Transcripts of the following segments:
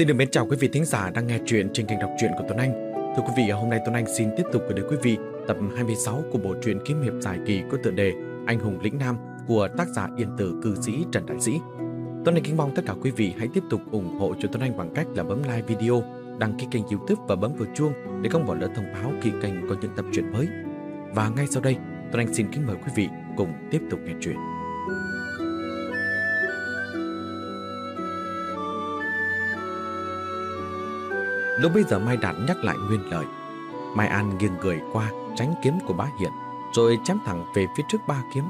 Xin được mến chào quý vị thính giả đang nghe truyện trên kênh đọc truyện của Tuấn Anh. Thưa quý vị, hôm nay Tuấn Anh xin tiếp tục gửi đến quý vị tập 26 của bộ truyện kiếm hiệp dài kỳ có tựa đề Anh hùng lĩnh nam của tác giả yên tử cư sĩ Trần Đại Sĩ. Tuấn Anh kính mong tất cả quý vị hãy tiếp tục ủng hộ cho Tuấn Anh bằng cách là bấm like video, đăng ký kênh youtube và bấm vào chuông để không bỏ lỡ thông báo khi kênh có những tập truyện mới. Và ngay sau đây, Tuấn Anh xin kính mời quý vị cùng tiếp tục nghe truyện. Lúc bây giờ Mai Đạt nhắc lại nguyên lời. Mai An nghiêng người qua tránh kiếm của bá Hiện, rồi chém thẳng về phía trước ba kiếm.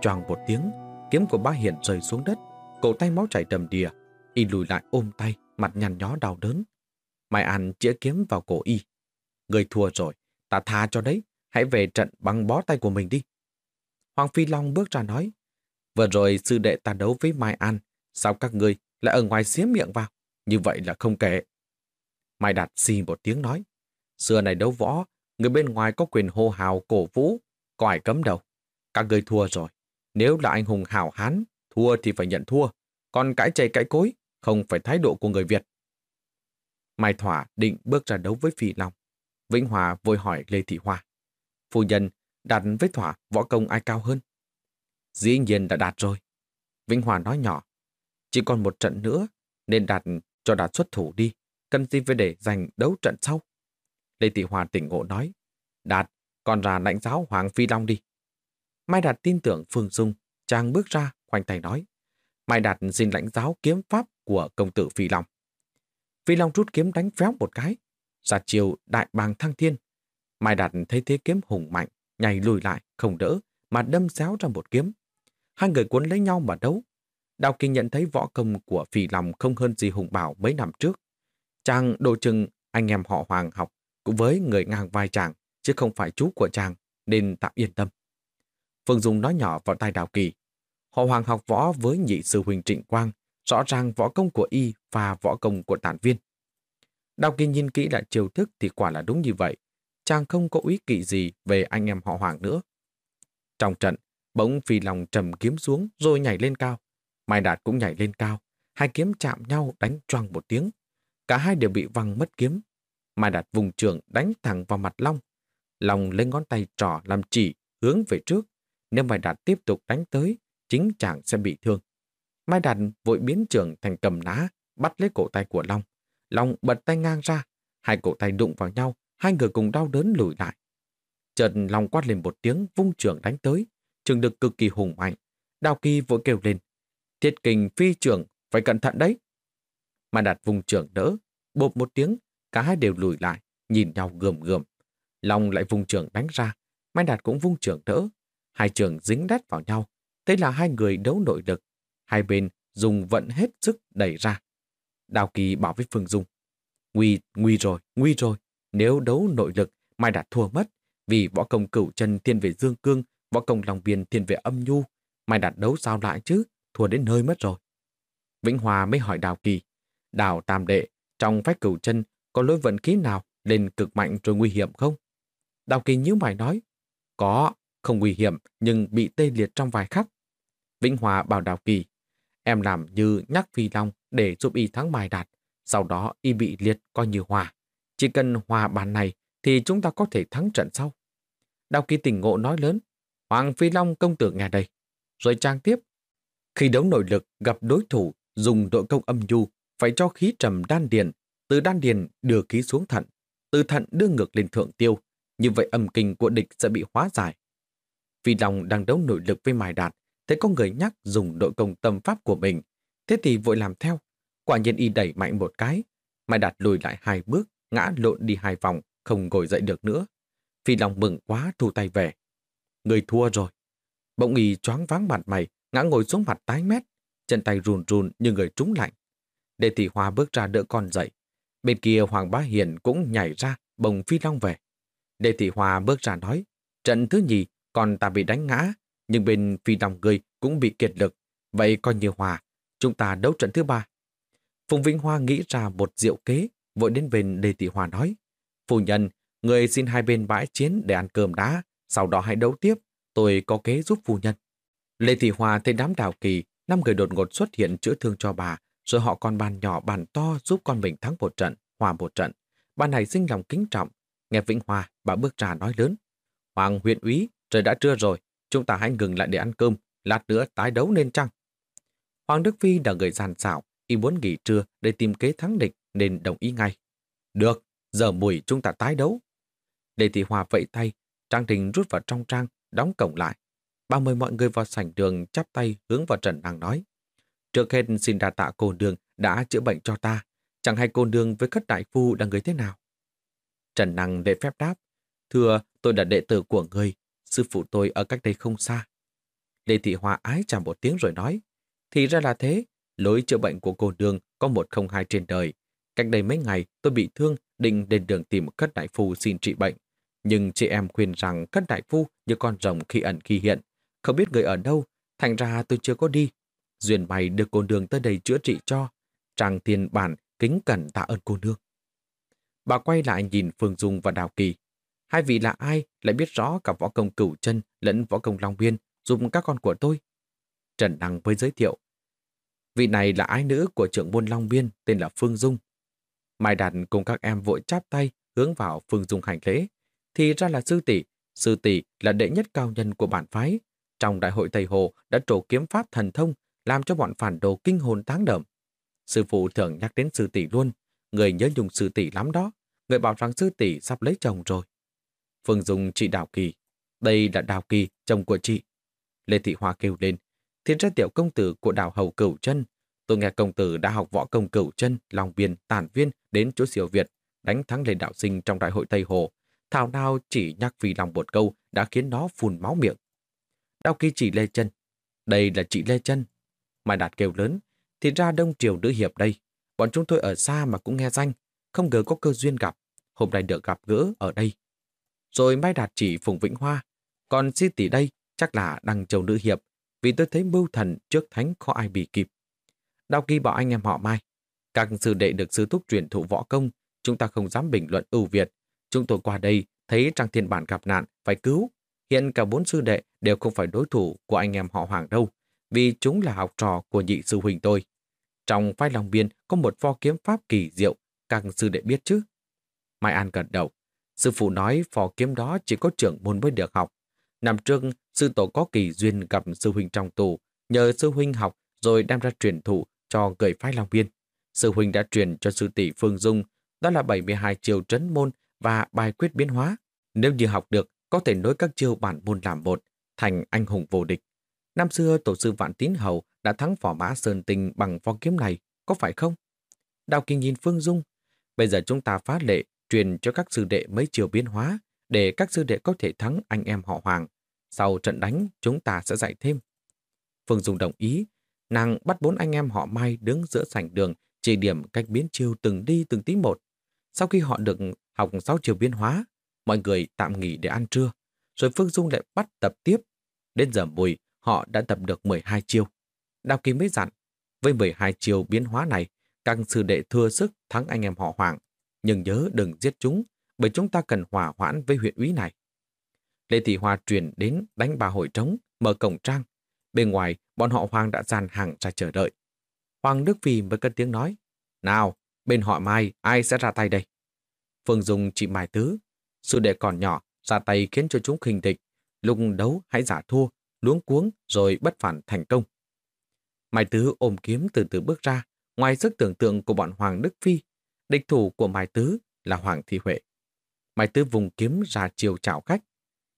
Choàng một tiếng, kiếm của bá Hiện rơi xuống đất, cổ tay máu chảy đầm đìa, y lùi lại ôm tay, mặt nhăn nhó đau đớn. Mai An chĩa kiếm vào cổ y. Người thua rồi, ta tha cho đấy, hãy về trận bằng bó tay của mình đi. Hoàng Phi Long bước ra nói, vừa rồi sư đệ ta đấu với Mai An, sao các ngươi lại ở ngoài xía miệng vào? Như vậy là không kể. Mai Đạt xì một tiếng nói. Xưa này đấu võ, người bên ngoài có quyền hô hào cổ vũ, có ai cấm đâu. Các người thua rồi. Nếu là anh hùng hào hán, thua thì phải nhận thua. Còn cãi chày cãi cối, không phải thái độ của người Việt. Mai Thỏa định bước ra đấu với Phi Long. Vĩnh Hòa vội hỏi Lê Thị Hoa. Phu nhân, đạt với Thỏa võ công ai cao hơn? Dĩ nhiên đã đạt rồi. Vĩnh Hòa nói nhỏ. Chỉ còn một trận nữa, nên đạt cho đạt xuất thủ đi cần gì phải để giành đấu trận sau? Lê Thị Hòa tỉnh ngộ nói, Đạt, còn ra lãnh giáo Hoàng Phi Long đi. Mai Đạt tin tưởng Phương Dung, chàng bước ra, khoanh tay nói, Mai Đạt xin lãnh giáo kiếm pháp của công tử Phi Long. Phi Long rút kiếm đánh phéo một cái, ra chiều đại bàng thăng thiên. Mai Đạt thấy thế kiếm hùng mạnh, nhảy lùi lại, không đỡ, mà đâm xéo ra một kiếm. Hai người cuốn lấy nhau mà đấu. Đào Kinh nhận thấy võ công của Phi Long không hơn gì Hùng Bảo mấy năm trước. Chàng đồ chừng anh em họ Hoàng học cũng với người ngang vai chàng, chứ không phải chú của chàng, nên tạm yên tâm. Phương Dung nói nhỏ vào tai Đào Kỳ. Họ Hoàng học võ với nhị sư huynh Trịnh Quang, rõ ràng võ công của y và võ công của tản viên. Đào Kỳ nhìn kỹ lại chiều thức thì quả là đúng như vậy. Chàng không có ý kỵ gì về anh em họ Hoàng nữa. Trong trận, bỗng phi lòng trầm kiếm xuống rồi nhảy lên cao. Mai Đạt cũng nhảy lên cao. Hai kiếm chạm nhau đánh choang một tiếng. Cả hai đều bị văng mất kiếm. Mai Đạt vùng trường đánh thẳng vào mặt Long. Long lấy ngón tay trỏ làm chỉ hướng về trước. Nếu Mai Đạt tiếp tục đánh tới, chính chàng sẽ bị thương. Mai Đạt vội biến trường thành cầm ná, bắt lấy cổ tay của Long. Long bật tay ngang ra, hai cổ tay đụng vào nhau, hai người cùng đau đớn lùi lại. Chợt Long quát lên một tiếng vung trường đánh tới, trường được cực kỳ hùng mạnh. Đào Kỳ vội kêu lên, thiết kình phi trường, phải cẩn thận đấy. Mà đặt vùng trưởng đỡ, bộp một tiếng, cả hai đều lùi lại, nhìn nhau gườm gườm. Long lại vùng trưởng đánh ra, Mai Đạt cũng vung trưởng đỡ. Hai trường dính đắt vào nhau. Thế là hai người đấu nội lực. Hai bên dùng vận hết sức đẩy ra. Đào Kỳ bảo với Phương Dung. Nguy, nguy rồi, nguy rồi. Nếu đấu nội lực, Mai Đạt thua mất. Vì võ công cửu chân thiên về dương cương, võ công lòng biên thiên về âm nhu. Mai Đạt đấu sao lại chứ, thua đến nơi mất rồi. Vĩnh Hòa mới hỏi Đào Kỳ. Đào Tam Đệ, trong phách cửu chân có lối vận khí nào lên cực mạnh rồi nguy hiểm không? Đào Kỳ nhíu mày nói, có, không nguy hiểm nhưng bị tê liệt trong vài khắc. Vĩnh Hòa bảo Đào Kỳ, em làm như nhắc Phi Long để giúp y thắng bài đạt, sau đó y bị liệt coi như hòa. Chỉ cần hòa bàn này thì chúng ta có thể thắng trận sau. Đào Kỳ tỉnh ngộ nói lớn, Hoàng Phi Long công tử nghe đây. Rồi trang tiếp, khi đấu nội lực gặp đối thủ dùng đội công âm nhu phải cho khí trầm đan điền, từ đan điền đưa khí xuống thận, từ thận đưa ngược lên thượng tiêu, như vậy âm kinh của địch sẽ bị hóa giải. Vì lòng đang đấu nội lực với Mai Đạt, thấy có người nhắc dùng đội công tâm pháp của mình, thế thì vội làm theo. Quả nhiên y đẩy mạnh một cái, Mai Đạt lùi lại hai bước, ngã lộn đi hai vòng, không ngồi dậy được nữa. Phi Long mừng quá thu tay về. Người thua rồi. Bỗng y choáng váng mặt mày, ngã ngồi xuống mặt tái mét, chân tay run run như người trúng lạnh đệ Thị Hoa bước ra đỡ con dậy. Bên kia Hoàng Bá Hiền cũng nhảy ra bồng Phi Long về. đệ Thị Hoa bước ra nói, trận thứ nhì còn ta bị đánh ngã, nhưng bên Phi Long người cũng bị kiệt lực. Vậy coi như Hòa, chúng ta đấu trận thứ ba. Phùng Vĩnh Hoa nghĩ ra một diệu kế, vội đến bên Đề Thị Hoa nói, Phu nhân, người xin hai bên bãi chiến để ăn cơm đá, sau đó hãy đấu tiếp, tôi có kế giúp phu nhân. Lê Thị hòa thấy đám đào kỳ, năm người đột ngột xuất hiện chữa thương cho bà, rồi họ còn bàn nhỏ bàn to giúp con mình thắng một trận, hòa một trận. Bà này sinh lòng kính trọng. Nghe Vĩnh Hòa, bà bước ra nói lớn. Hoàng huyện úy, trời đã trưa rồi, chúng ta hãy ngừng lại để ăn cơm, lát nữa tái đấu nên chăng? Hoàng Đức Phi là người giàn xảo, y muốn nghỉ trưa để tìm kế thắng địch nên đồng ý ngay. Được, giờ mùi chúng ta tái đấu. Lê Thị Hòa vẫy tay, Trang Đình rút vào trong trang, đóng cổng lại. Bà mời mọi người vào sảnh đường chắp tay hướng vào Trần Năng nói. Trước hết xin đa tạ cô đường đã chữa bệnh cho ta. Chẳng hay cô đường với các đại phu là người thế nào? Trần Năng để phép đáp. Thưa, tôi là đệ tử của người. Sư phụ tôi ở cách đây không xa. Lê Thị Hòa ái chả một tiếng rồi nói. Thì ra là thế, lối chữa bệnh của cô đường có một không hai trên đời. Cách đây mấy ngày tôi bị thương, định đến đường tìm cất đại phu xin trị bệnh. Nhưng chị em khuyên rằng cất đại phu như con rồng khi ẩn khi hiện. Không biết người ở đâu, thành ra tôi chưa có đi. Duyên mày được cô nương tới đây chữa trị cho. Trang tiền bản kính cẩn tạ ơn cô nương. Bà quay lại nhìn Phương Dung và Đào Kỳ. Hai vị là ai lại biết rõ cả võ công cửu chân lẫn võ công long biên giúp các con của tôi? Trần Đăng với giới thiệu. Vị này là ái nữ của trưởng môn Long Biên tên là Phương Dung. Mai Đạt cùng các em vội chắp tay hướng vào Phương Dung hành lễ. Thì ra là sư tỷ, sư tỷ là đệ nhất cao nhân của bản phái. Trong đại hội Tây Hồ đã trổ kiếm pháp thần thông làm cho bọn phản đồ kinh hồn táng đậm. Sư phụ thường nhắc đến sư tỷ luôn, người nhớ dùng sư tỷ lắm đó. Người bảo rằng sư tỷ sắp lấy chồng rồi. Phương Dung chị Đào Kỳ. Đây là Đào Kỳ, chồng của chị. Lê Thị Hoa kêu lên. Thiên ra tiểu công tử của đào hầu cửu chân. Tôi nghe công tử đã học võ công cửu chân, lòng biên, tản viên đến chỗ siêu Việt, đánh thắng Lê Đạo Sinh trong đại hội Tây Hồ. Thảo nào chỉ nhắc vì lòng một câu đã khiến nó phun máu miệng. Đào Kỳ chỉ Lê Chân. Đây là chị Lê Chân. Mai Đạt kêu lớn. Thì ra đông triều nữ hiệp đây. Bọn chúng tôi ở xa mà cũng nghe danh. Không ngờ có cơ duyên gặp. Hôm nay được gặp gỡ ở đây. Rồi Mai Đạt chỉ Phùng Vĩnh Hoa. Còn si tỷ đây chắc là đăng châu nữ hiệp. Vì tôi thấy mưu thần trước thánh khó ai bị kịp. Đào Kỳ bảo anh em họ Mai. Các sư đệ được sư thúc truyền thụ võ công. Chúng ta không dám bình luận ưu việt. Chúng tôi qua đây thấy Trang Thiên Bản gặp nạn, phải cứu. Hiện cả bốn sư đệ đều không phải đối thủ của anh em họ Hoàng đâu vì chúng là học trò của nhị sư huynh tôi. Trong phái long biên có một pho kiếm pháp kỳ diệu, các sư đệ biết chứ. Mai An gật đầu. Sư phụ nói phò kiếm đó chỉ có trưởng môn mới được học. Năm trước, sư tổ có kỳ duyên gặp sư huynh trong tù, nhờ sư huynh học rồi đem ra truyền thụ cho người phái Long Biên. Sư huynh đã truyền cho sư tỷ Phương Dung, đó là 72 chiều trấn môn và bài quyết biến hóa. Nếu như học được, có thể nối các chiêu bản môn làm một, thành anh hùng vô địch. Năm xưa tổ sư Vạn Tín Hầu đã thắng phỏ mã Sơn Tinh bằng pho kiếm này, có phải không? Đào Kỳ nhìn Phương Dung. Bây giờ chúng ta phá lệ, truyền cho các sư đệ mấy chiều biến hóa, để các sư đệ có thể thắng anh em họ Hoàng. Sau trận đánh, chúng ta sẽ dạy thêm. Phương Dung đồng ý. Nàng bắt bốn anh em họ Mai đứng giữa sảnh đường, chỉ điểm cách biến chiêu từng đi từng tí một. Sau khi họ được học sáu chiều biến hóa, mọi người tạm nghỉ để ăn trưa. Rồi Phương Dung lại bắt tập tiếp. Đến giờ mùi, họ đã tập được 12 chiêu. Đào Kim mới dặn, với 12 chiêu biến hóa này, các sư đệ thừa sức thắng anh em họ Hoàng. Nhưng nhớ đừng giết chúng, bởi chúng ta cần hòa hoãn với huyện úy này. Lê Thị Hoa truyền đến đánh bà hội trống, mở cổng trang. Bên ngoài, bọn họ Hoàng đã dàn hàng ra chờ đợi. Hoàng Đức Phi mới cất tiếng nói, Nào, bên họ Mai, ai sẽ ra tay đây? Phương Dung chỉ Mai Tứ, sư đệ còn nhỏ, ra tay khiến cho chúng khinh địch. Lúc đấu hãy giả thua, luống cuống rồi bất phản thành công. Mai Tứ ôm kiếm từ từ bước ra, ngoài sức tưởng tượng của bọn Hoàng Đức Phi, địch thủ của Mai Tứ là Hoàng Thị Huệ. Mai Tứ vùng kiếm ra chiều chảo khách,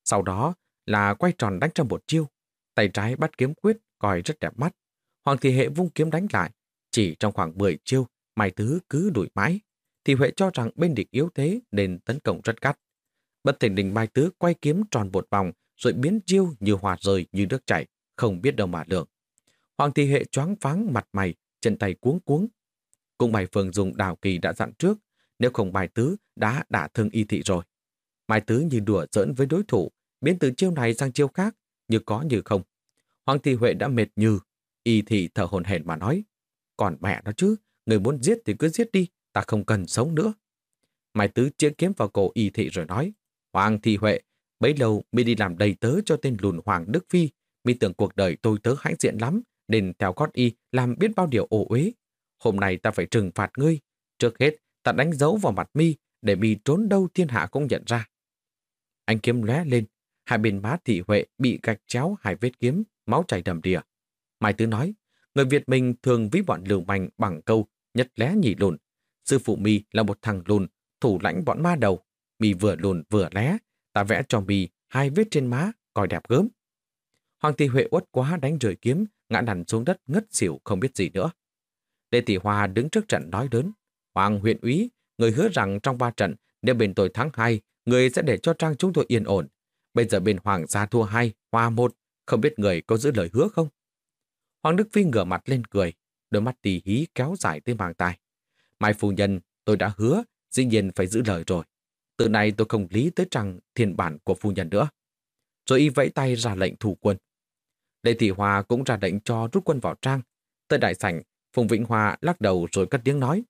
sau đó là quay tròn đánh trong một chiêu, tay trái bắt kiếm quyết coi rất đẹp mắt. Hoàng Thị Huệ vung kiếm đánh lại, chỉ trong khoảng 10 chiêu, Mai Tứ cứ đuổi mãi. Thị Huệ cho rằng bên địch yếu thế nên tấn công rất gắt. Bất thình đình Mai Tứ quay kiếm tròn một vòng, rồi biến chiêu như hòa rơi như nước chảy, không biết đâu mà lượng. Hoàng thị hệ choáng váng mặt mày, chân tay cuống cuống. Cũng bài Phương dùng đào kỳ đã dặn trước, nếu không bài tứ đã đả thương y thị rồi. Mai tứ như đùa giỡn với đối thủ, biến từ chiêu này sang chiêu khác, như có như không. Hoàng thị Huệ đã mệt như, y thị thở hồn hển mà nói. Còn mẹ nó chứ, người muốn giết thì cứ giết đi, ta không cần sống nữa. Mai tứ chĩa kiếm vào cổ y thị rồi nói. Hoàng thị Huệ, Bấy lâu mi đi làm đầy tớ cho tên lùn Hoàng Đức Phi, mi tưởng cuộc đời tôi tớ hãnh diện lắm, nên theo gót y làm biết bao điều ổ uế. Hôm nay ta phải trừng phạt ngươi. Trước hết, ta đánh dấu vào mặt mi để mi trốn đâu thiên hạ cũng nhận ra. Anh kiếm lóe lên, hai bên má thị huệ bị gạch chéo hai vết kiếm, máu chảy đầm đìa. Mai Tứ nói, người Việt mình thường ví bọn lưu manh bằng câu nhất lé nhị lùn. Sư phụ mi là một thằng lùn, thủ lãnh bọn ma đầu. Mi vừa lùn vừa lé, ta vẽ cho mì hai vết trên má, coi đẹp gớm. Hoàng Tỷ Huệ uất quá đánh rời kiếm, ngã nằm xuống đất ngất xỉu không biết gì nữa. Lê Tỷ Hoa đứng trước trận nói lớn. Hoàng huyện úy, người hứa rằng trong ba trận, nếu bên tôi thắng hai, người sẽ để cho trang chúng tôi yên ổn. Bây giờ bên Hoàng gia thua hai, hoa một, không biết người có giữ lời hứa không? Hoàng Đức Phi ngửa mặt lên cười, đôi mắt tì hí kéo dài tới màng tai. Mai phu nhân, tôi đã hứa, dĩ nhiên phải giữ lời rồi. Từ nay tôi không lý tới rằng thiên bản của phu nhân nữa. Rồi y vẫy tay ra lệnh thủ quân. Lê Thị Hòa cũng ra lệnh cho rút quân vào trang. Tới đại sảnh, Phùng Vĩnh Hòa lắc đầu rồi cất tiếng nói.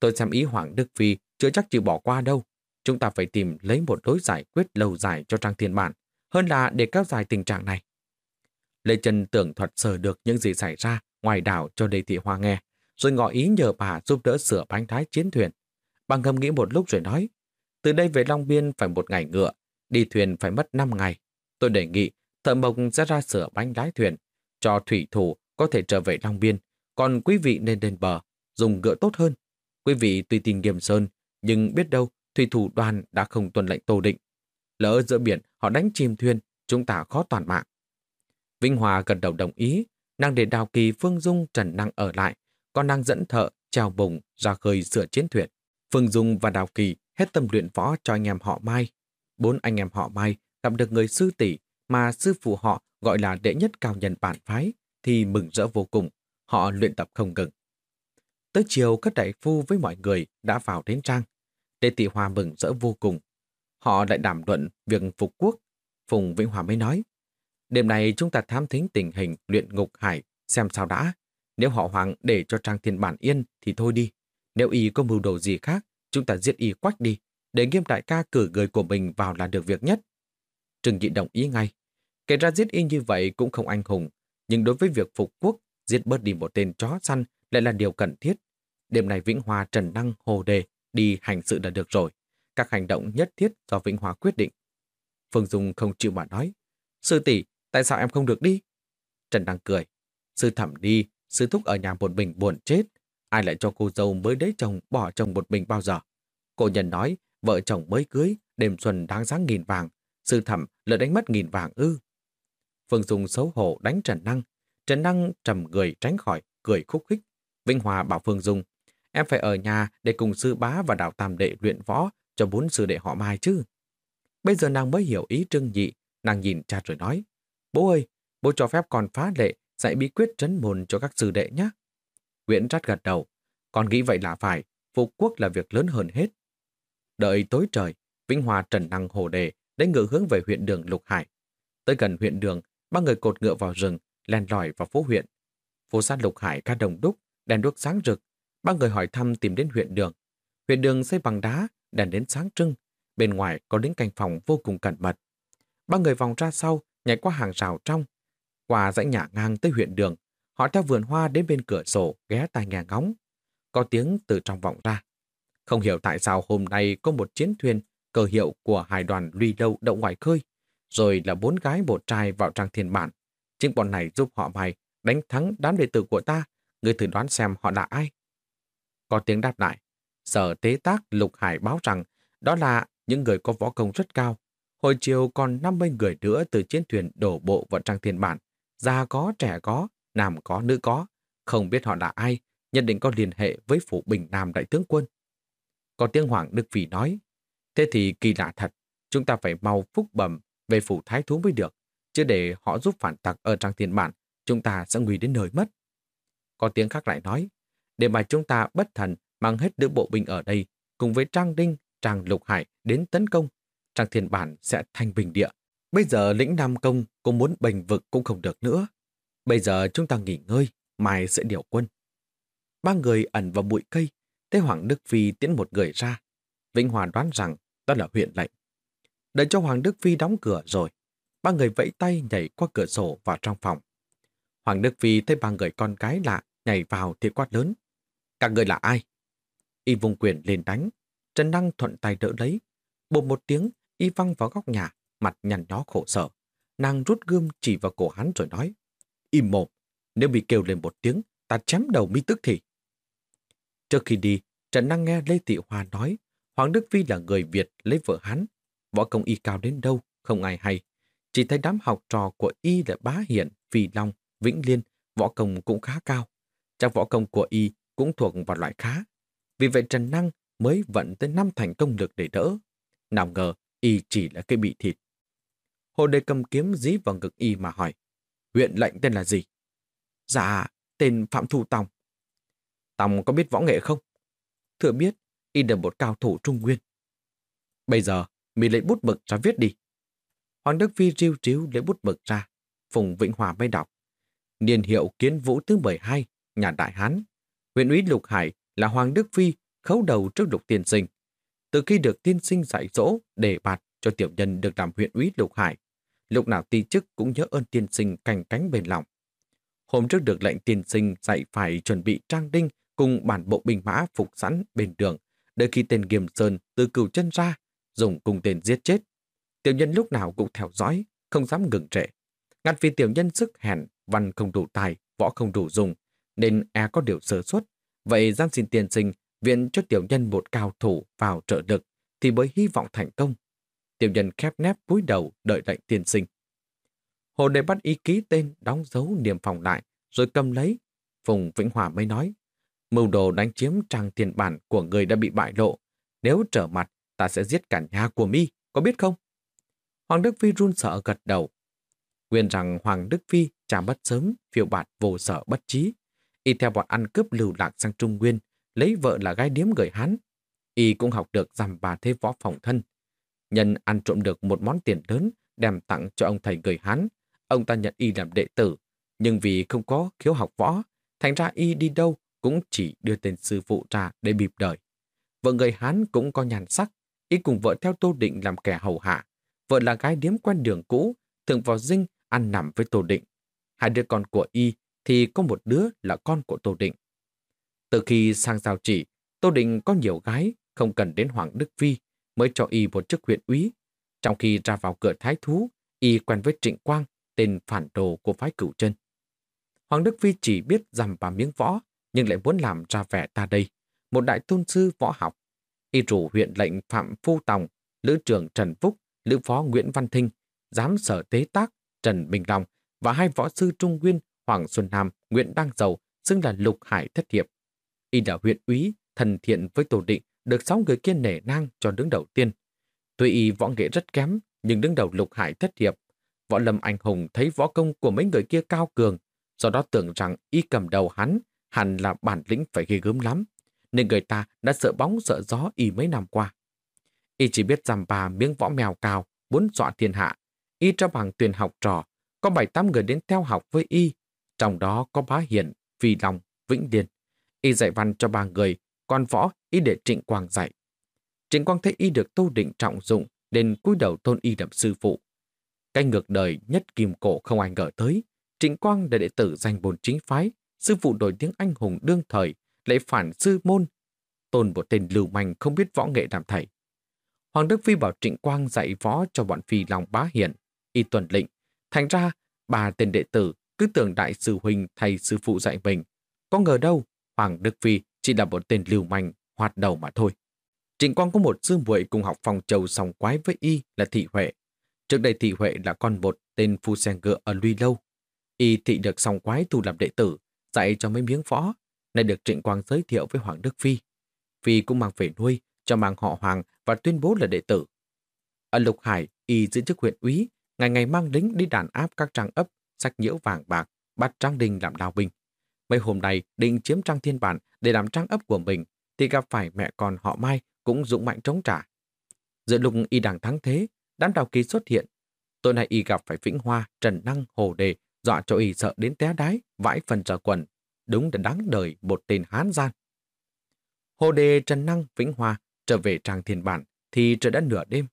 Tôi xem ý Hoàng Đức Phi chưa chắc chịu bỏ qua đâu. Chúng ta phải tìm lấy một đối giải quyết lâu dài cho trang thiên bản, hơn là để kéo dài tình trạng này. Lê Trần tưởng thuật sờ được những gì xảy ra ngoài đảo cho Lê Thị Hoa nghe, rồi ngỏ ý nhờ bà giúp đỡ sửa bánh thái chiến thuyền. Bà ngâm nghĩ một lúc rồi nói, từ đây về Long Biên phải một ngày ngựa, đi thuyền phải mất 5 ngày. Tôi đề nghị thợ mộc sẽ ra sửa bánh lái thuyền, cho thủy thủ có thể trở về Long Biên, còn quý vị nên lên bờ, dùng ngựa tốt hơn. Quý vị tuy tin nghiêm sơn, nhưng biết đâu thủy thủ đoàn đã không tuân lệnh tô định. Lỡ giữa biển họ đánh chìm thuyền, chúng ta khó toàn mạng. Vinh Hòa gần đầu đồng ý, nàng để Đào Kỳ Phương Dung Trần Năng ở lại, còn nàng dẫn thợ trèo bùng ra khơi sửa chiến thuyền. Phương Dung và Đào Kỳ hết tâm luyện võ cho anh em họ Mai. Bốn anh em họ Mai gặp được người sư tỷ mà sư phụ họ gọi là đệ nhất cao nhân bản phái thì mừng rỡ vô cùng. Họ luyện tập không ngừng. Tới chiều các đại phu với mọi người đã vào đến trang. đệ tỷ Hòa mừng rỡ vô cùng. Họ lại đảm luận việc phục quốc. Phùng Vĩnh Hòa mới nói, đêm nay chúng ta tham thính tình hình luyện ngục hải xem sao đã. Nếu họ hoàng để cho Trang Thiên Bản yên thì thôi đi. Nếu y có mưu đồ gì khác, chúng ta giết y quách đi, để nghiêm đại ca cử người của mình vào là được việc nhất. Trừng Nhị đồng ý ngay. Kể ra giết y như vậy cũng không anh hùng, nhưng đối với việc phục quốc, giết bớt đi một tên chó săn lại là điều cần thiết. Đêm nay Vĩnh Hòa Trần Năng Hồ Đề đi hành sự là được rồi. Các hành động nhất thiết do Vĩnh Hòa quyết định. Phương Dung không chịu mà nói. Sư tỷ, tại sao em không được đi? Trần Năng cười. Sư thẩm đi, sư thúc ở nhà một mình buồn chết. Ai lại cho cô dâu mới đấy chồng bỏ chồng một mình bao giờ? Cô nhân nói, vợ chồng mới cưới, đêm xuân đáng giá nghìn vàng. Sư thẩm lỡ đánh mất nghìn vàng ư. Phương Dung xấu hổ đánh Trần Năng. Trần Năng trầm người tránh khỏi, cười khúc khích. Vinh Hòa bảo Phương Dung, em phải ở nhà để cùng sư bá và đạo tam đệ luyện võ cho bốn sư đệ họ mai chứ. Bây giờ nàng mới hiểu ý trưng nhị, nàng nhìn cha rồi nói, bố ơi, bố cho phép con phá lệ dạy bí quyết trấn môn cho các sư đệ nhé. Nguyễn rát gật đầu, con nghĩ vậy là phải, phục quốc là việc lớn hơn hết. Đợi tối trời, Vĩnh Hòa trần năng hồ đề đến ngựa hướng về huyện đường Lục Hải. Tới gần huyện đường, ba người cột ngựa vào rừng, len lỏi vào phố huyện. Phố sát Lục Hải ca đồng đúc, đèn đuốc sáng rực. Ba người hỏi thăm tìm đến huyện đường. Huyện đường xây bằng đá, đèn đến sáng trưng. Bên ngoài có đến canh phòng vô cùng cẩn mật. Ba người vòng ra sau, nhảy qua hàng rào trong. Qua dãy nhà ngang tới huyện đường, họ theo vườn hoa đến bên cửa sổ ghé tai nghe ngóng. Có tiếng từ trong vọng ra. Không hiểu tại sao hôm nay có một chiến thuyền cờ hiệu của hải đoàn Luy đâu đậu ngoài khơi, rồi là bốn gái một trai vào trang thiên bản. Chính bọn này giúp họ mày đánh thắng đám đệ tử của ta, người thử đoán xem họ là ai. Có tiếng đáp lại, sở tế tác Lục Hải báo rằng đó là những người có võ công rất cao. Hồi chiều còn 50 người nữa từ chiến thuyền đổ bộ vào trang thiên bản. Già có, trẻ có, nam có, nữ có. Không biết họ là ai, nhận định có liên hệ với phủ Bình Nam Đại tướng quân. Có tiếng Hoàng Đức Phỉ nói, thế thì kỳ lạ thật, chúng ta phải mau phúc bẩm về phủ thái thú mới được, chứ để họ giúp phản tặc ở trang thiên bản, chúng ta sẽ nguy đến nơi mất. Có tiếng khác lại nói, để mà chúng ta bất thần mang hết nữ bộ binh ở đây, cùng với Trang Đinh, Trang Lục Hải đến tấn công, Trang Thiên Bản sẽ thành bình địa. Bây giờ lĩnh Nam Công cũng muốn bành vực cũng không được nữa. Bây giờ chúng ta nghỉ ngơi, mai sẽ điều quân. Ba người ẩn vào bụi cây, Thế Hoàng Đức Phi tiến một người ra. Vĩnh Hòa đoán rằng đó là huyện lệnh. Đợi cho Hoàng Đức Phi đóng cửa rồi, ba người vẫy tay nhảy qua cửa sổ vào trong phòng. Hoàng Đức Phi thấy ba người con gái lạ nhảy vào thì quát lớn. Các người là ai? Y vùng quyền lên đánh. Trần Năng thuận tay đỡ lấy. Bồm một tiếng, Y văng vào góc nhà, mặt nhằn nhó khổ sở. Nàng rút gươm chỉ vào cổ hắn rồi nói. Im mồm, nếu bị kêu lên một tiếng, ta chém đầu mi tức thì. Trước khi đi, Trần Năng nghe Lê Thị Hoa nói Hoàng Đức Phi là người Việt lấy vợ hắn. Võ công y cao đến đâu, không ai hay. Chỉ thấy đám học trò của y là Bá Hiển, Phi Long, Vĩnh Liên, võ công cũng khá cao. Chắc võ công của y cũng thuộc vào loại khá. Vì vậy Trần Năng mới vận tới năm thành công lực để đỡ. Nào ngờ y chỉ là cái bị thịt. Hồ đề cầm kiếm dí vào ngực y mà hỏi. Huyện lệnh tên là gì? Dạ, tên Phạm Thu Tòng. Tòng có biết võ nghệ không? Thừa biết, y là một cao thủ trung nguyên. Bây giờ, mình lấy bút mực ra viết đi. Hoàng Đức Phi riêu riêu lấy bút mực ra. Phùng Vĩnh Hòa mới đọc. Niên hiệu kiến vũ thứ 12, nhà Đại Hán. Huyện úy Lục Hải là Hoàng Đức Phi khấu đầu trước lục tiên sinh. Từ khi được tiên sinh dạy dỗ để bạt cho tiểu nhân được làm huyện úy Lục Hải, lúc nào ti chức cũng nhớ ơn tiên sinh cành cánh bền lòng. Hôm trước được lệnh tiên sinh dạy phải chuẩn bị trang đinh cùng bản bộ binh mã phục sẵn bên đường, đợi khi tên Nghiêm Sơn từ cửu chân ra, dùng cùng tên giết chết. Tiểu nhân lúc nào cũng theo dõi, không dám ngừng trệ. Ngặt vì tiểu nhân sức hèn, văn không đủ tài, võ không đủ dùng, nên e có điều sơ suất. Vậy gian xin tiền sinh viện cho tiểu nhân một cao thủ vào trợ lực thì mới hy vọng thành công. Tiểu nhân khép nép cúi đầu đợi lệnh tiên sinh. Hồ đề bắt ý ký tên đóng dấu niềm phòng lại rồi cầm lấy. Phùng Vĩnh Hòa mới nói mưu đồ đánh chiếm trang tiền bản của người đã bị bại lộ. Nếu trở mặt, ta sẽ giết cả nhà của mi, có biết không? Hoàng Đức Phi run sợ gật đầu. nguyên rằng Hoàng Đức Phi trả mất sớm, phiêu bạt vô sợ bất trí. Y theo bọn ăn cướp lưu lạc sang Trung Nguyên, lấy vợ là gái điếm người Hán. Y cũng học được giảm bà thế võ phòng thân. Nhân ăn trộm được một món tiền lớn đem tặng cho ông thầy người Hán. Ông ta nhận Y làm đệ tử, nhưng vì không có khiếu học võ, thành ra Y đi đâu cũng chỉ đưa tên sư phụ ra để bịp đời. Vợ người Hán cũng có nhàn sắc, y cùng vợ theo Tô Định làm kẻ hầu hạ. Vợ là gái điếm quen đường cũ, thường vào dinh ăn nằm với Tô Định. Hai đứa con của y thì có một đứa là con của Tô Định. Từ khi sang giao chỉ, Tô Định có nhiều gái, không cần đến Hoàng Đức Phi, mới cho y một chức huyện úy. Trong khi ra vào cửa thái thú, y quen với Trịnh Quang, tên phản đồ của phái cửu chân. Hoàng Đức Phi chỉ biết dằm và miếng võ, nhưng lại muốn làm ra vẻ ta đây, một đại tôn sư võ học. Y rủ huyện lệnh Phạm Phu Tòng, Lữ trưởng Trần Phúc, Lữ phó Nguyễn Văn Thinh, giám sở tế tác Trần Bình Long và hai võ sư Trung Nguyên Hoàng Xuân Nam, Nguyễn Đăng Dầu, xưng là Lục Hải Thất Hiệp. Y là huyện úy, thần thiện với tổ định, được sáu người kia nể nang cho đứng đầu tiên. Tuy y võ nghệ rất kém, nhưng đứng đầu Lục Hải Thất Hiệp. Võ Lâm Anh Hùng thấy võ công của mấy người kia cao cường, do đó tưởng rằng y cầm đầu hắn hẳn là bản lĩnh phải ghê gớm lắm, nên người ta đã sợ bóng sợ gió y mấy năm qua. Y chỉ biết dằm bà miếng võ mèo cao, muốn dọa thiên hạ. Y cho bằng tuyển học trò, có bảy tám người đến theo học với y, trong đó có bá hiển, phi long, vĩnh điền. Y dạy văn cho ba người, còn võ y để trịnh quang dạy. Trịnh quang thấy y được tô định trọng dụng, nên cúi đầu tôn y đậm sư phụ. Cái ngược đời nhất kim cổ không ai ngờ tới, Trịnh Quang là đệ tử danh bồn chính phái, sư phụ nổi tiếng anh hùng đương thời, lại phản sư môn. Tôn một tên lưu manh không biết võ nghệ làm thầy. Hoàng Đức Phi bảo Trịnh Quang dạy võ cho bọn phi lòng bá hiển, y tuần lệnh. Thành ra, bà tên đệ tử cứ tưởng đại sư huynh thầy sư phụ dạy mình. Có ngờ đâu, Hoàng Đức Phi chỉ là một tên lưu manh, hoạt đầu mà thôi. Trịnh Quang có một sư muội cùng học phòng châu sòng quái với y là Thị Huệ. Trước đây Thị Huệ là con một tên phu xe ngựa ở Luy Lâu. Y thị được sòng quái thu làm đệ tử, dạy cho mấy miếng võ, này được Trịnh Quang giới thiệu với Hoàng Đức Phi. Phi cũng mang về nuôi, cho mang họ Hoàng và tuyên bố là đệ tử. Ở Lục Hải, y giữ chức huyện úy, ngày ngày mang lính đi đàn áp các trang ấp, sách nhiễu vàng bạc, bắt Trang Đình làm đào binh. Mấy hôm nay định chiếm Trang Thiên Bản để làm trang ấp của mình, thì gặp phải mẹ con họ Mai cũng dũng mạnh chống trả. Giữa lúc y đang thắng thế, đám đào kỳ xuất hiện. Tối nay y gặp phải Vĩnh Hoa, Trần Năng, Hồ Đề dọa cho y sợ đến té đái, vãi phần trở quần. Đúng là đáng đời một tên hán gian. Hồ đề Trần Năng, Vĩnh Hoa trở về trang thiên bản thì trời đã nửa đêm.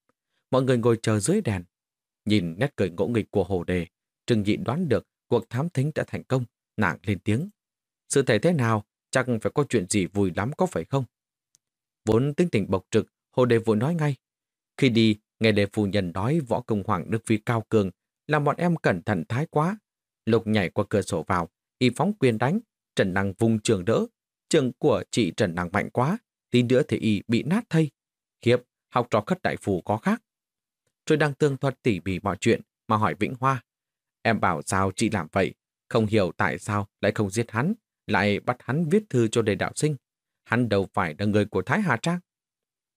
Mọi người ngồi chờ dưới đèn. Nhìn nét cười ngỗ nghịch của hồ đề, Trừng Nhị đoán được cuộc thám thính đã thành công, nàng lên tiếng. Sự thể thế nào, chắc phải có chuyện gì vui lắm có phải không? Vốn tính tình bộc trực, Hồ Đề vội nói ngay. Khi đi, nghe đề phu nhân nói võ công hoàng đức phi cao cường, làm bọn em cẩn thận thái quá. Lục nhảy qua cửa sổ vào, y phóng quyền đánh, Trần Năng vung trường đỡ. Trường của chị Trần Năng mạnh quá, tí nữa thì y bị nát thây. Hiệp, học trò khất đại phù có khác. Rồi đang tương thuật tỉ mỉ mọi chuyện mà hỏi Vĩnh Hoa. Em bảo sao chị làm vậy, không hiểu tại sao lại không giết hắn, lại bắt hắn viết thư cho đề đạo sinh. Hắn đâu phải là người của Thái Hà Trang.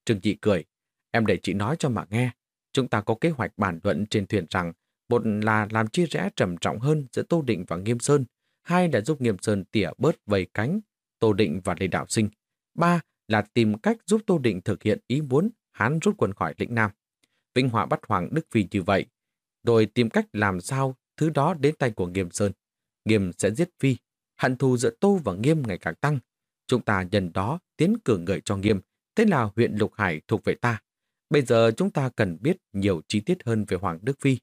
Trương Dị cười, em để chị nói cho mà nghe. Chúng ta có kế hoạch bàn luận trên thuyền rằng một là làm chia rẽ trầm trọng hơn giữa Tô Định và Nghiêm Sơn, hai là giúp Nghiêm Sơn tỉa bớt vầy cánh Tô Định và Lê Đạo Sinh, ba là tìm cách giúp Tô Định thực hiện ý muốn hắn rút quân khỏi lĩnh Nam. Vinh Hòa bắt Hoàng Đức Phi như vậy, rồi tìm cách làm sao thứ đó đến tay của Nghiêm Sơn. Nghiêm sẽ giết Phi, hận thù giữa Tô và Nghiêm ngày càng tăng. Chúng ta nhân đó tiến cử người cho Nghiêm, thế là huyện Lục Hải thuộc về ta. Bây giờ chúng ta cần biết nhiều chi tiết hơn về Hoàng Đức Phi.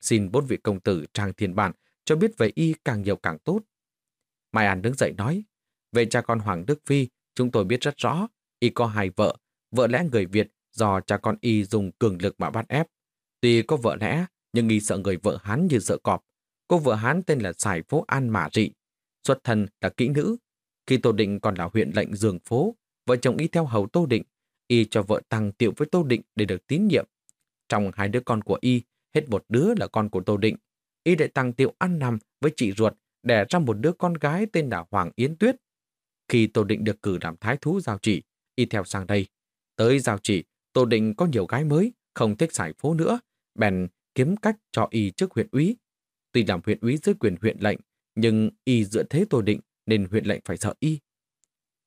Xin bốn vị công tử Trang Thiên Bản cho biết về y càng nhiều càng tốt. Mai An đứng dậy nói, về cha con Hoàng Đức Phi, chúng tôi biết rất rõ, y có hai vợ, vợ lẽ người Việt do cha con y dùng cường lực mà bắt ép. Tuy có vợ lẽ, nhưng y sợ người vợ Hán như sợ cọp. Cô vợ Hán tên là Sải Phố An Mã Rị, xuất thân là kỹ nữ. Khi Tô Định còn là huyện lệnh dường phố, vợ chồng y theo hầu Tô Định, y cho vợ tăng tiệu với Tô Định để được tín nhiệm. Trong hai đứa con của y, hết một đứa là con của Tô Định. Y để tăng tiệu ăn nằm với chị ruột, đẻ ra một đứa con gái tên là Hoàng Yến Tuyết. Khi Tô Định được cử làm thái thú giao chỉ, y theo sang đây. Tới giao chỉ, Tô Định có nhiều gái mới, không thích giải phố nữa, bèn kiếm cách cho y trước huyện úy. Tuy làm huyện úy dưới quyền huyện lệnh, nhưng y dựa thế Tô Định nên huyện lệnh phải sợ y.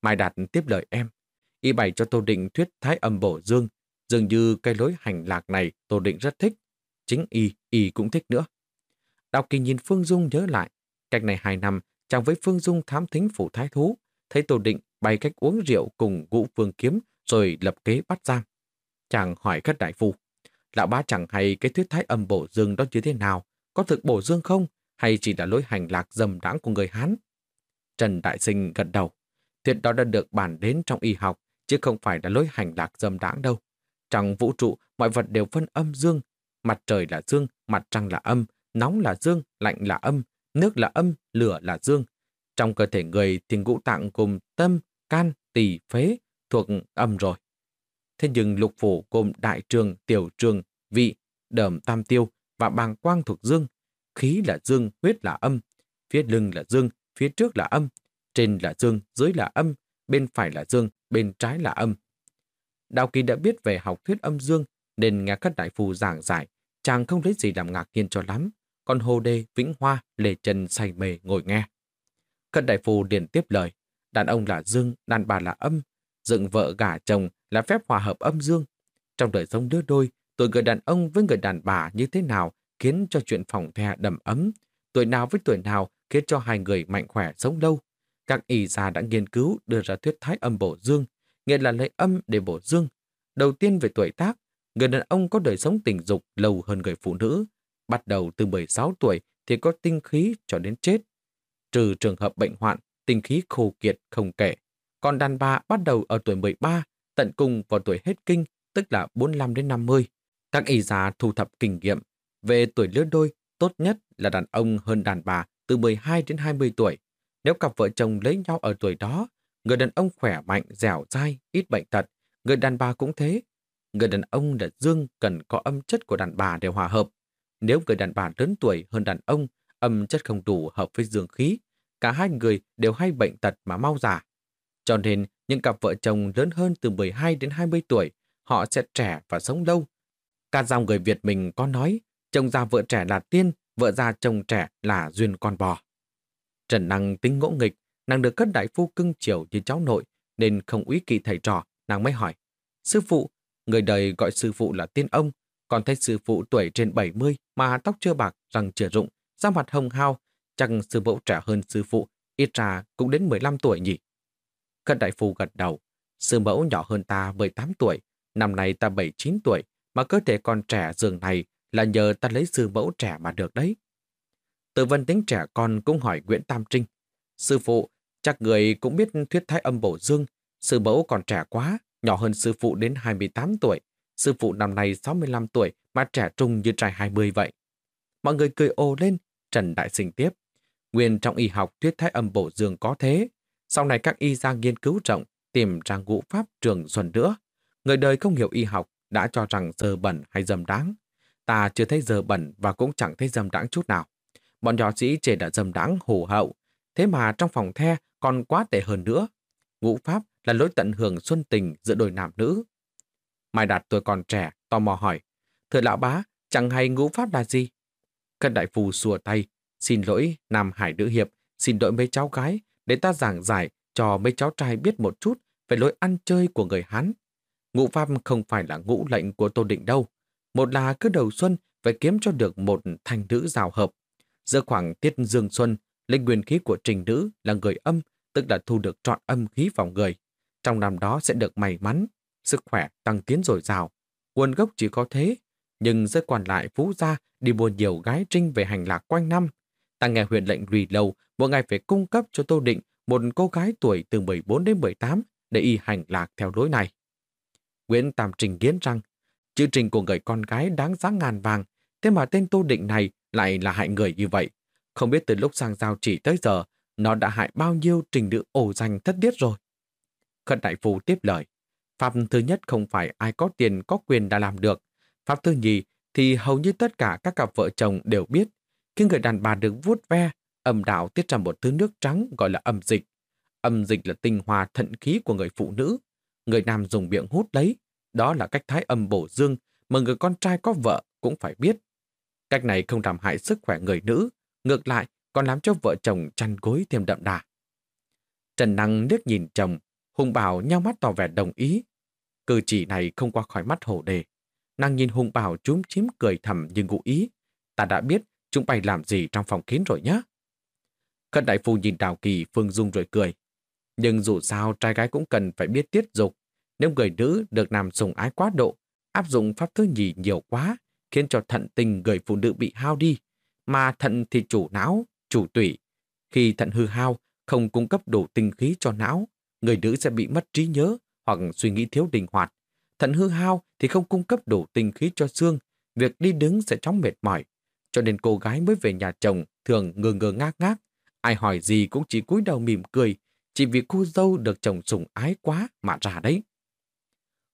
Mai Đạt tiếp lời em. Y bày cho Tô Định thuyết thái âm bổ dương. Dường như cái lối hành lạc này Tô Định rất thích. Chính y, y cũng thích nữa. Đào Kỳ nhìn Phương Dung nhớ lại. Cách này hai năm, chàng với Phương Dung thám thính phủ thái thú. Thấy Tô Định bày cách uống rượu cùng ngũ phương kiếm rồi lập kế bắt giam. Chàng hỏi các đại phu. Lão bá chẳng hay cái thuyết thái âm bổ dương đó như thế nào? Có thực bổ dương không? Hay chỉ là lối hành lạc dầm đãng của người Hán? Trần Đại Sinh gật đầu. Thuyết đó đã được bàn đến trong y học, chứ không phải là lối hành lạc dầm đãng đâu. Trong vũ trụ, mọi vật đều phân âm dương. Mặt trời là dương, mặt trăng là âm, nóng là dương, lạnh là âm, nước là âm, lửa là dương. Trong cơ thể người thì ngũ tạng gồm tâm, can, tỳ, phế thuộc âm rồi. Thế nhưng lục phủ gồm đại trường, tiểu trường, vị, đờm tam tiêu và bàng quang thuộc dương. Khí là dương, huyết là âm. Phía lưng là dương, phía trước là âm. Trên là dương, dưới là âm. Bên phải là dương, bên trái là âm. Đạo Kỳ đã biết về học thuyết âm dương nên nghe các đại phù giảng giải. Chàng không lấy gì làm ngạc nhiên cho lắm. Còn Hồ Đê, Vĩnh Hoa, Lê Trần say mê ngồi nghe. Các đại phù liền tiếp lời. Đàn ông là dương, đàn bà là âm. Dựng vợ gả chồng là phép hòa hợp âm dương. Trong đời sống đứa đôi, tuổi người đàn ông với người đàn bà như thế nào khiến cho chuyện phòng the đầm ấm, tuổi nào với tuổi nào khiến cho hai người mạnh khỏe sống lâu. Các y gia đã nghiên cứu đưa ra thuyết thái âm bổ dương, nghĩa là lấy âm để bổ dương. Đầu tiên về tuổi tác, người đàn ông có đời sống tình dục lâu hơn người phụ nữ. Bắt đầu từ 16 tuổi thì có tinh khí cho đến chết. Trừ trường hợp bệnh hoạn, tinh khí khô kiệt không kể. Còn đàn bà bắt đầu ở tuổi 13 tận cùng vào tuổi hết kinh, tức là 45 đến 50. Các y gia thu thập kinh nghiệm. Về tuổi lứa đôi, tốt nhất là đàn ông hơn đàn bà từ 12 đến 20 tuổi. Nếu cặp vợ chồng lấy nhau ở tuổi đó, người đàn ông khỏe mạnh, dẻo dai, ít bệnh tật, người đàn bà cũng thế. Người đàn ông là dương cần có âm chất của đàn bà để hòa hợp. Nếu người đàn bà lớn tuổi hơn đàn ông, âm chất không đủ hợp với dương khí, cả hai người đều hay bệnh tật mà mau già. Cho nên, những cặp vợ chồng lớn hơn từ 12 đến 20 tuổi, họ sẽ trẻ và sống lâu. Cả dòng người Việt mình có nói, chồng già vợ trẻ là tiên, vợ già chồng trẻ là duyên con bò. Trần Năng tính ngỗ nghịch, nàng được cất đại phu cưng chiều như cháu nội, nên không úy kỵ thầy trò, nàng mới hỏi. Sư phụ, người đời gọi sư phụ là tiên ông, còn thấy sư phụ tuổi trên 70 mà tóc chưa bạc, răng chưa rụng, da mặt hồng hao, chẳng sư mẫu trẻ hơn sư phụ, ít ra cũng đến 15 tuổi nhỉ. Cất đại phu gật đầu. Sư mẫu nhỏ hơn ta 18 tuổi, năm nay ta 79 tuổi, mà cơ thể còn trẻ giường này là nhờ ta lấy sư mẫu trẻ mà được đấy. Từ vân tính trẻ con cũng hỏi Nguyễn Tam Trinh. Sư phụ, Chắc người cũng biết thuyết thái âm bổ dương, sư mẫu còn trẻ quá, nhỏ hơn sư phụ đến 28 tuổi. Sư phụ năm nay 65 tuổi mà trẻ trung như trai 20 vậy. Mọi người cười ồ lên, Trần Đại Sinh tiếp. Nguyên trong y học thuyết thái âm bổ dương có thế. Sau này các y gia nghiên cứu rộng, tìm ra ngũ pháp trường xuân nữa. Người đời không hiểu y học đã cho rằng sơ bẩn hay dầm đáng. Ta chưa thấy giờ bẩn và cũng chẳng thấy dầm đáng chút nào. Bọn nhỏ sĩ chỉ đã dầm đáng hổ hậu. Thế mà trong phòng the còn quá tệ hơn nữa. Ngũ pháp là lối tận hưởng xuân tình giữa đôi nam nữ. Mai Đạt tôi còn trẻ, tò mò hỏi. Thưa lão bá, chẳng hay ngũ pháp là gì? Cân đại phù xua tay. Xin lỗi, Nam Hải nữ hiệp, xin lỗi mấy cháu gái, để ta giảng giải cho mấy cháu trai biết một chút về lối ăn chơi của người Hán. Ngũ pháp không phải là ngũ lệnh của Tô Định đâu. Một là cứ đầu xuân phải kiếm cho được một thành nữ rào hợp. Giữa khoảng tiết dương xuân, linh nguyên khí của trình nữ là người âm, tức là thu được trọn âm khí vào người. Trong năm đó sẽ được may mắn, sức khỏe tăng tiến dồi dào. Nguồn gốc chỉ có thế, nhưng giới quản lại phú gia đi mua nhiều gái trinh về hành lạc quanh năm. Ta nghe huyện lệnh lùi lâu, mỗi ngày phải cung cấp cho Tô Định một cô gái tuổi từ 14 đến 18 để y hành lạc theo lối này. Nguyễn Tam Trình kiến rằng, chữ trình của người con gái đáng giá ngàn vàng, thế mà tên Tô Định này lại là hại người như vậy. Không biết từ lúc sang giao chỉ tới giờ, nó đã hại bao nhiêu trình nữ ổ danh thất điết rồi. Khất Đại Phu tiếp lời, Pháp thứ nhất không phải ai có tiền có quyền đã làm được. Pháp thứ nhì thì hầu như tất cả các cặp vợ chồng đều biết. Khi người đàn bà được vuốt ve, âm đạo tiết ra một thứ nước trắng gọi là âm dịch. Âm dịch là tinh hoa thận khí của người phụ nữ. Người nam dùng miệng hút lấy. Đó là cách thái âm bổ dương mà người con trai có vợ cũng phải biết. Cách này không làm hại sức khỏe người nữ, ngược lại còn làm cho vợ chồng chăn gối thêm đậm đà. Trần Năng liếc nhìn chồng, Hùng Bảo nhau mắt tỏ vẻ đồng ý. Cử chỉ này không qua khỏi mắt hổ đề. Nàng nhìn Hùng Bảo chúm chím cười thầm nhưng ngụ ý. Ta đã biết chúng bay làm gì trong phòng kín rồi nhá. Khất đại phu nhìn Đào Kỳ Phương Dung rồi cười. Nhưng dù sao trai gái cũng cần phải biết tiết dục. Nếu người nữ được làm sùng ái quá độ, áp dụng pháp thứ nhì nhiều quá, khiến cho thận tình người phụ nữ bị hao đi. Mà thận thì chủ não, chủ tủy. Khi thận hư hao, không cung cấp đủ tinh khí cho não, người nữ sẽ bị mất trí nhớ hoặc suy nghĩ thiếu đình hoạt. Thận hư hao thì không cung cấp đủ tinh khí cho xương, việc đi đứng sẽ chóng mệt mỏi. Cho nên cô gái mới về nhà chồng thường ngơ ngơ ngác ngác, ai hỏi gì cũng chỉ cúi đầu mỉm cười, chỉ vì cô dâu được chồng sủng ái quá mà ra đấy.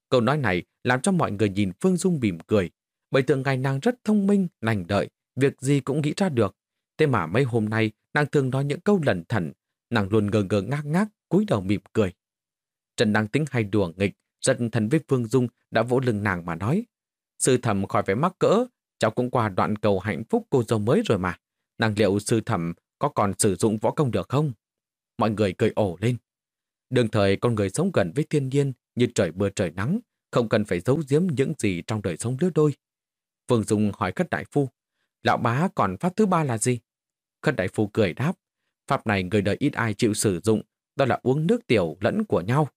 Câu nói này làm cho mọi người nhìn Phương Dung mỉm cười, bởi thường ngày nàng rất thông minh, lành đợi, việc gì cũng nghĩ ra được. Thế mà mấy hôm nay nàng thường nói những câu lẩn thẩn, nàng luôn ngờ ngờ ngác ngác, cúi đầu mỉm cười. Trần đang tính hay đùa nghịch, giận thần với Phương Dung đã vỗ lưng nàng mà nói. Sư thẩm khỏi phải mắc cỡ, cháu cũng qua đoạn cầu hạnh phúc cô dâu mới rồi mà. Nàng liệu sư thẩm có còn sử dụng võ công được không? Mọi người cười ổ lên. Đường thời con người sống gần với thiên nhiên như trời mưa trời nắng, không cần phải giấu giếm những gì trong đời sống lứa đôi. Phương Dung hỏi Khất Đại Phu, lão bá còn pháp thứ ba là gì? Khất Đại Phu cười đáp, pháp này người đời ít ai chịu sử dụng, đó là uống nước tiểu lẫn của nhau.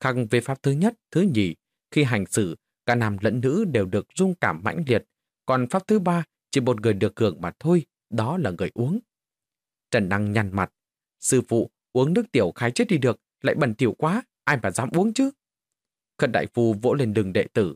Khác về pháp thứ nhất, thứ nhì, khi hành xử, cả nam lẫn nữ đều được rung cảm mãnh liệt, còn pháp thứ ba chỉ một người được hưởng mà thôi, đó là người uống. Trần Năng nhăn mặt, sư phụ uống nước tiểu khai chết đi được, lại bẩn tiểu quá, ai mà dám uống chứ? Khất đại phu vỗ lên đường đệ tử,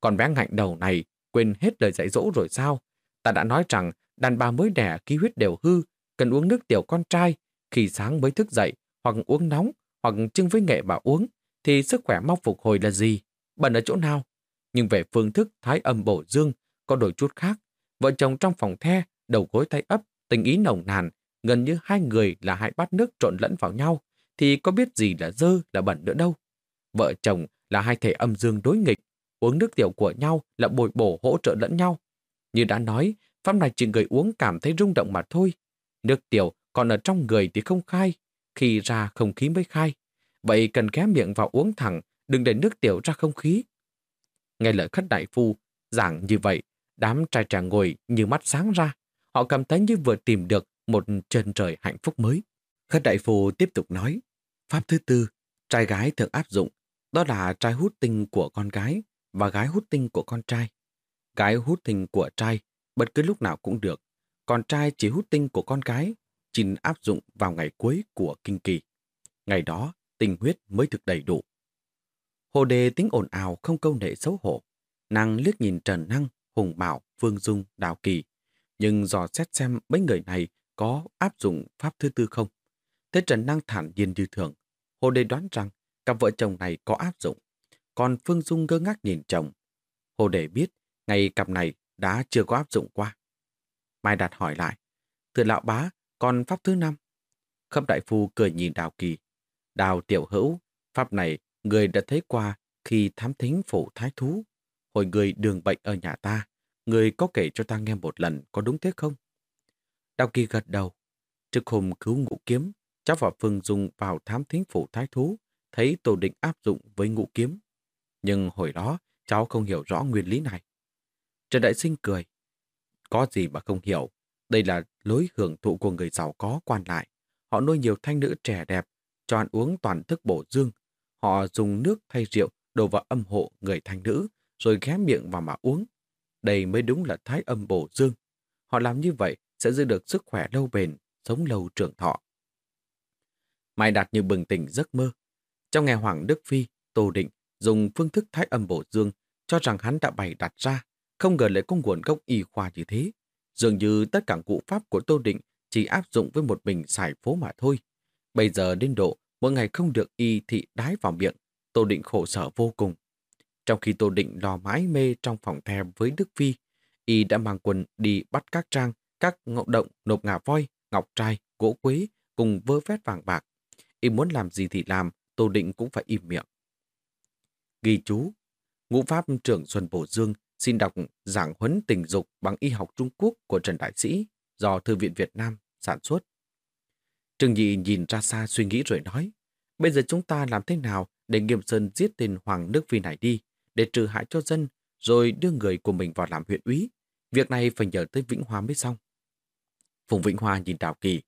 còn bé ngạnh đầu này quên hết lời dạy dỗ rồi sao? Ta đã nói rằng đàn bà mới đẻ khí huyết đều hư, cần uống nước tiểu con trai, khi sáng mới thức dậy, hoặc uống nóng, hoặc chưng với nghệ mà uống, thì sức khỏe mau phục hồi là gì? Bẩn ở chỗ nào? Nhưng về phương thức thái âm bổ dương, có đôi chút khác. Vợ chồng trong phòng the, đầu gối tay ấp, tình ý nồng nàn, gần như hai người là hai bát nước trộn lẫn vào nhau, thì có biết gì là dơ, là bẩn nữa đâu. Vợ chồng là hai thể âm dương đối nghịch, uống nước tiểu của nhau là bồi bổ hỗ trợ lẫn nhau. Như đã nói, pháp này chỉ người uống cảm thấy rung động mà thôi. Nước tiểu còn ở trong người thì không khai, khi ra không khí mới khai. Vậy cần ghé miệng vào uống thẳng, đừng để nước tiểu ra không khí. Nghe lời khất đại phu, giảng như vậy, đám trai trẻ ngồi như mắt sáng ra. Họ cảm thấy như vừa tìm được một chân trời hạnh phúc mới. Khất đại phu tiếp tục nói, pháp thứ tư, trai gái thường áp dụng, đó là trai hút tinh của con gái và gái hút tinh của con trai. Gái hút tinh của trai bất cứ lúc nào cũng được, còn trai chỉ hút tinh của con gái, chỉ áp dụng vào ngày cuối của kinh kỳ. Ngày đó, tình huyết mới thực đầy đủ. Hồ đề tính ồn ào không câu nệ xấu hổ. Nàng liếc nhìn Trần Năng, Hùng Bảo, Phương Dung, Đào Kỳ. Nhưng dò xét xem mấy người này có áp dụng pháp thứ tư không. Thế Trần Năng thản nhiên như thường. Hồ đề đoán rằng cặp vợ chồng này có áp dụng. Còn Phương Dung ngơ ngác nhìn chồng. Hồ đề biết ngày cặp này đã chưa có áp dụng qua. Mai Đạt hỏi lại. Thưa lão bá, còn pháp thứ năm? Khâm đại phu cười nhìn Đào Kỳ. Đào tiểu hữu, pháp này người đã thấy qua khi thám thính phủ thái thú. Hồi người đường bệnh ở nhà ta, người có kể cho ta nghe một lần có đúng thế không? Đào Kỳ gật đầu. Trước hôm cứu ngũ kiếm, cháu và Phương Dung vào thám thính phủ thái thú, thấy tổ định áp dụng với ngũ kiếm. Nhưng hồi đó, cháu không hiểu rõ nguyên lý này. Trần Đại Sinh cười. Có gì mà không hiểu. Đây là lối hưởng thụ của người giàu có quan lại. Họ nuôi nhiều thanh nữ trẻ đẹp, cho ăn uống toàn thức bổ dương. Họ dùng nước thay rượu đổ vào âm hộ người thanh nữ, rồi ghé miệng vào mà uống. Đây mới đúng là thái âm bổ dương. Họ làm như vậy sẽ giữ được sức khỏe lâu bền, sống lâu trường thọ. Mai Đạt như bừng tỉnh giấc mơ. Trong nghe Hoàng Đức Phi, Tô Định dùng phương thức thái âm bổ dương cho rằng hắn đã bày đặt ra, không ngờ lại có nguồn gốc y khoa như thế. Dường như tất cả cụ pháp của Tô Định chỉ áp dụng với một mình xài phố mà thôi. Bây giờ đến độ mỗi ngày không được y thị đái vào miệng, Tô Định khổ sở vô cùng. Trong khi Tô Định lo mãi mê trong phòng thèm với Đức Phi, y đã mang quần đi bắt các trang, các ngộ động nộp ngà voi, ngọc trai, gỗ quế cùng vơ vét vàng bạc. Y muốn làm gì thì làm, Tô Định cũng phải im miệng. Ghi chú, ngũ pháp trưởng Xuân Bổ Dương xin đọc giảng huấn tình dục bằng y học Trung Quốc của Trần Đại Sĩ do Thư viện Việt Nam sản xuất. Trương Nhị nhìn ra xa suy nghĩ rồi nói, bây giờ chúng ta làm thế nào để Nghiêm Sơn giết tên Hoàng Đức Phi này đi, để trừ hại cho dân, rồi đưa người của mình vào làm huyện úy. Việc này phải nhờ tới Vĩnh Hoa mới xong. Phùng Vĩnh Hoa nhìn Đào Kỳ.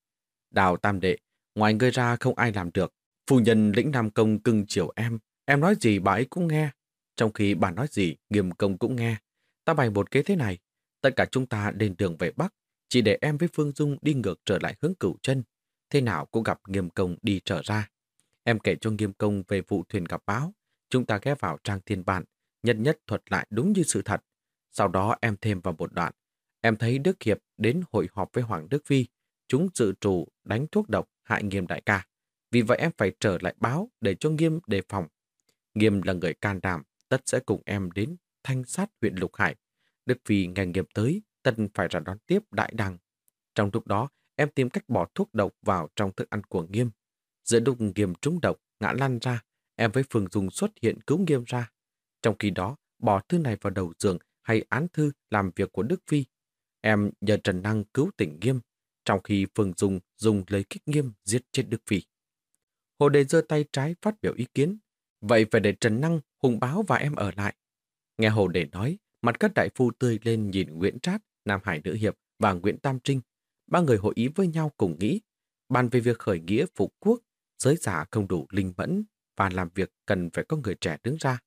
Đào Tam Đệ, ngoài người ra không ai làm được. Phu nhân lĩnh Nam Công cưng chiều em, em nói gì bà ấy cũng nghe. Trong khi bà nói gì, Nghiêm Công cũng nghe. Ta bày một kế thế này, tất cả chúng ta lên đường về Bắc, chỉ để em với Phương Dung đi ngược trở lại hướng cửu chân. Thế nào cũng gặp Nghiêm Công đi trở ra. Em kể cho Nghiêm Công về vụ thuyền gặp báo. Chúng ta ghé vào trang thiên bản, nhất nhất thuật lại đúng như sự thật. Sau đó em thêm vào một đoạn. Em thấy Đức Hiệp đến hội họp với Hoàng Đức Phi. Chúng dự trù đánh thuốc độc hại Nghiêm đại ca. Vì vậy em phải trở lại báo để cho Nghiêm đề phòng. Nghiêm là người can đảm, tất sẽ cùng em đến thanh sát huyện Lục Hải. Đức Phi ngày Nghiêm tới, tất phải ra đón tiếp đại đăng. Trong lúc đó, em tìm cách bỏ thuốc độc vào trong thức ăn của Nghiêm. Giữa lúc Nghiêm trúng độc, ngã lăn ra, em với Phương Dung xuất hiện cứu Nghiêm ra. Trong khi đó, bỏ thư này vào đầu giường hay án thư làm việc của Đức Phi. Em nhờ Trần Năng cứu tỉnh Nghiêm, trong khi Phương Dung dùng lấy kích Nghiêm giết chết Đức Phi. Hồ Đề giơ tay trái phát biểu ý kiến. Vậy phải để Trần Năng, Hùng Báo và em ở lại. Nghe Hồ Đề nói, mặt các đại phu tươi lên nhìn Nguyễn Trát, Nam Hải Nữ Hiệp và Nguyễn Tam Trinh. Ba người hội ý với nhau cùng nghĩ, bàn về việc khởi nghĩa phục quốc, giới giả không đủ linh mẫn và làm việc cần phải có người trẻ đứng ra.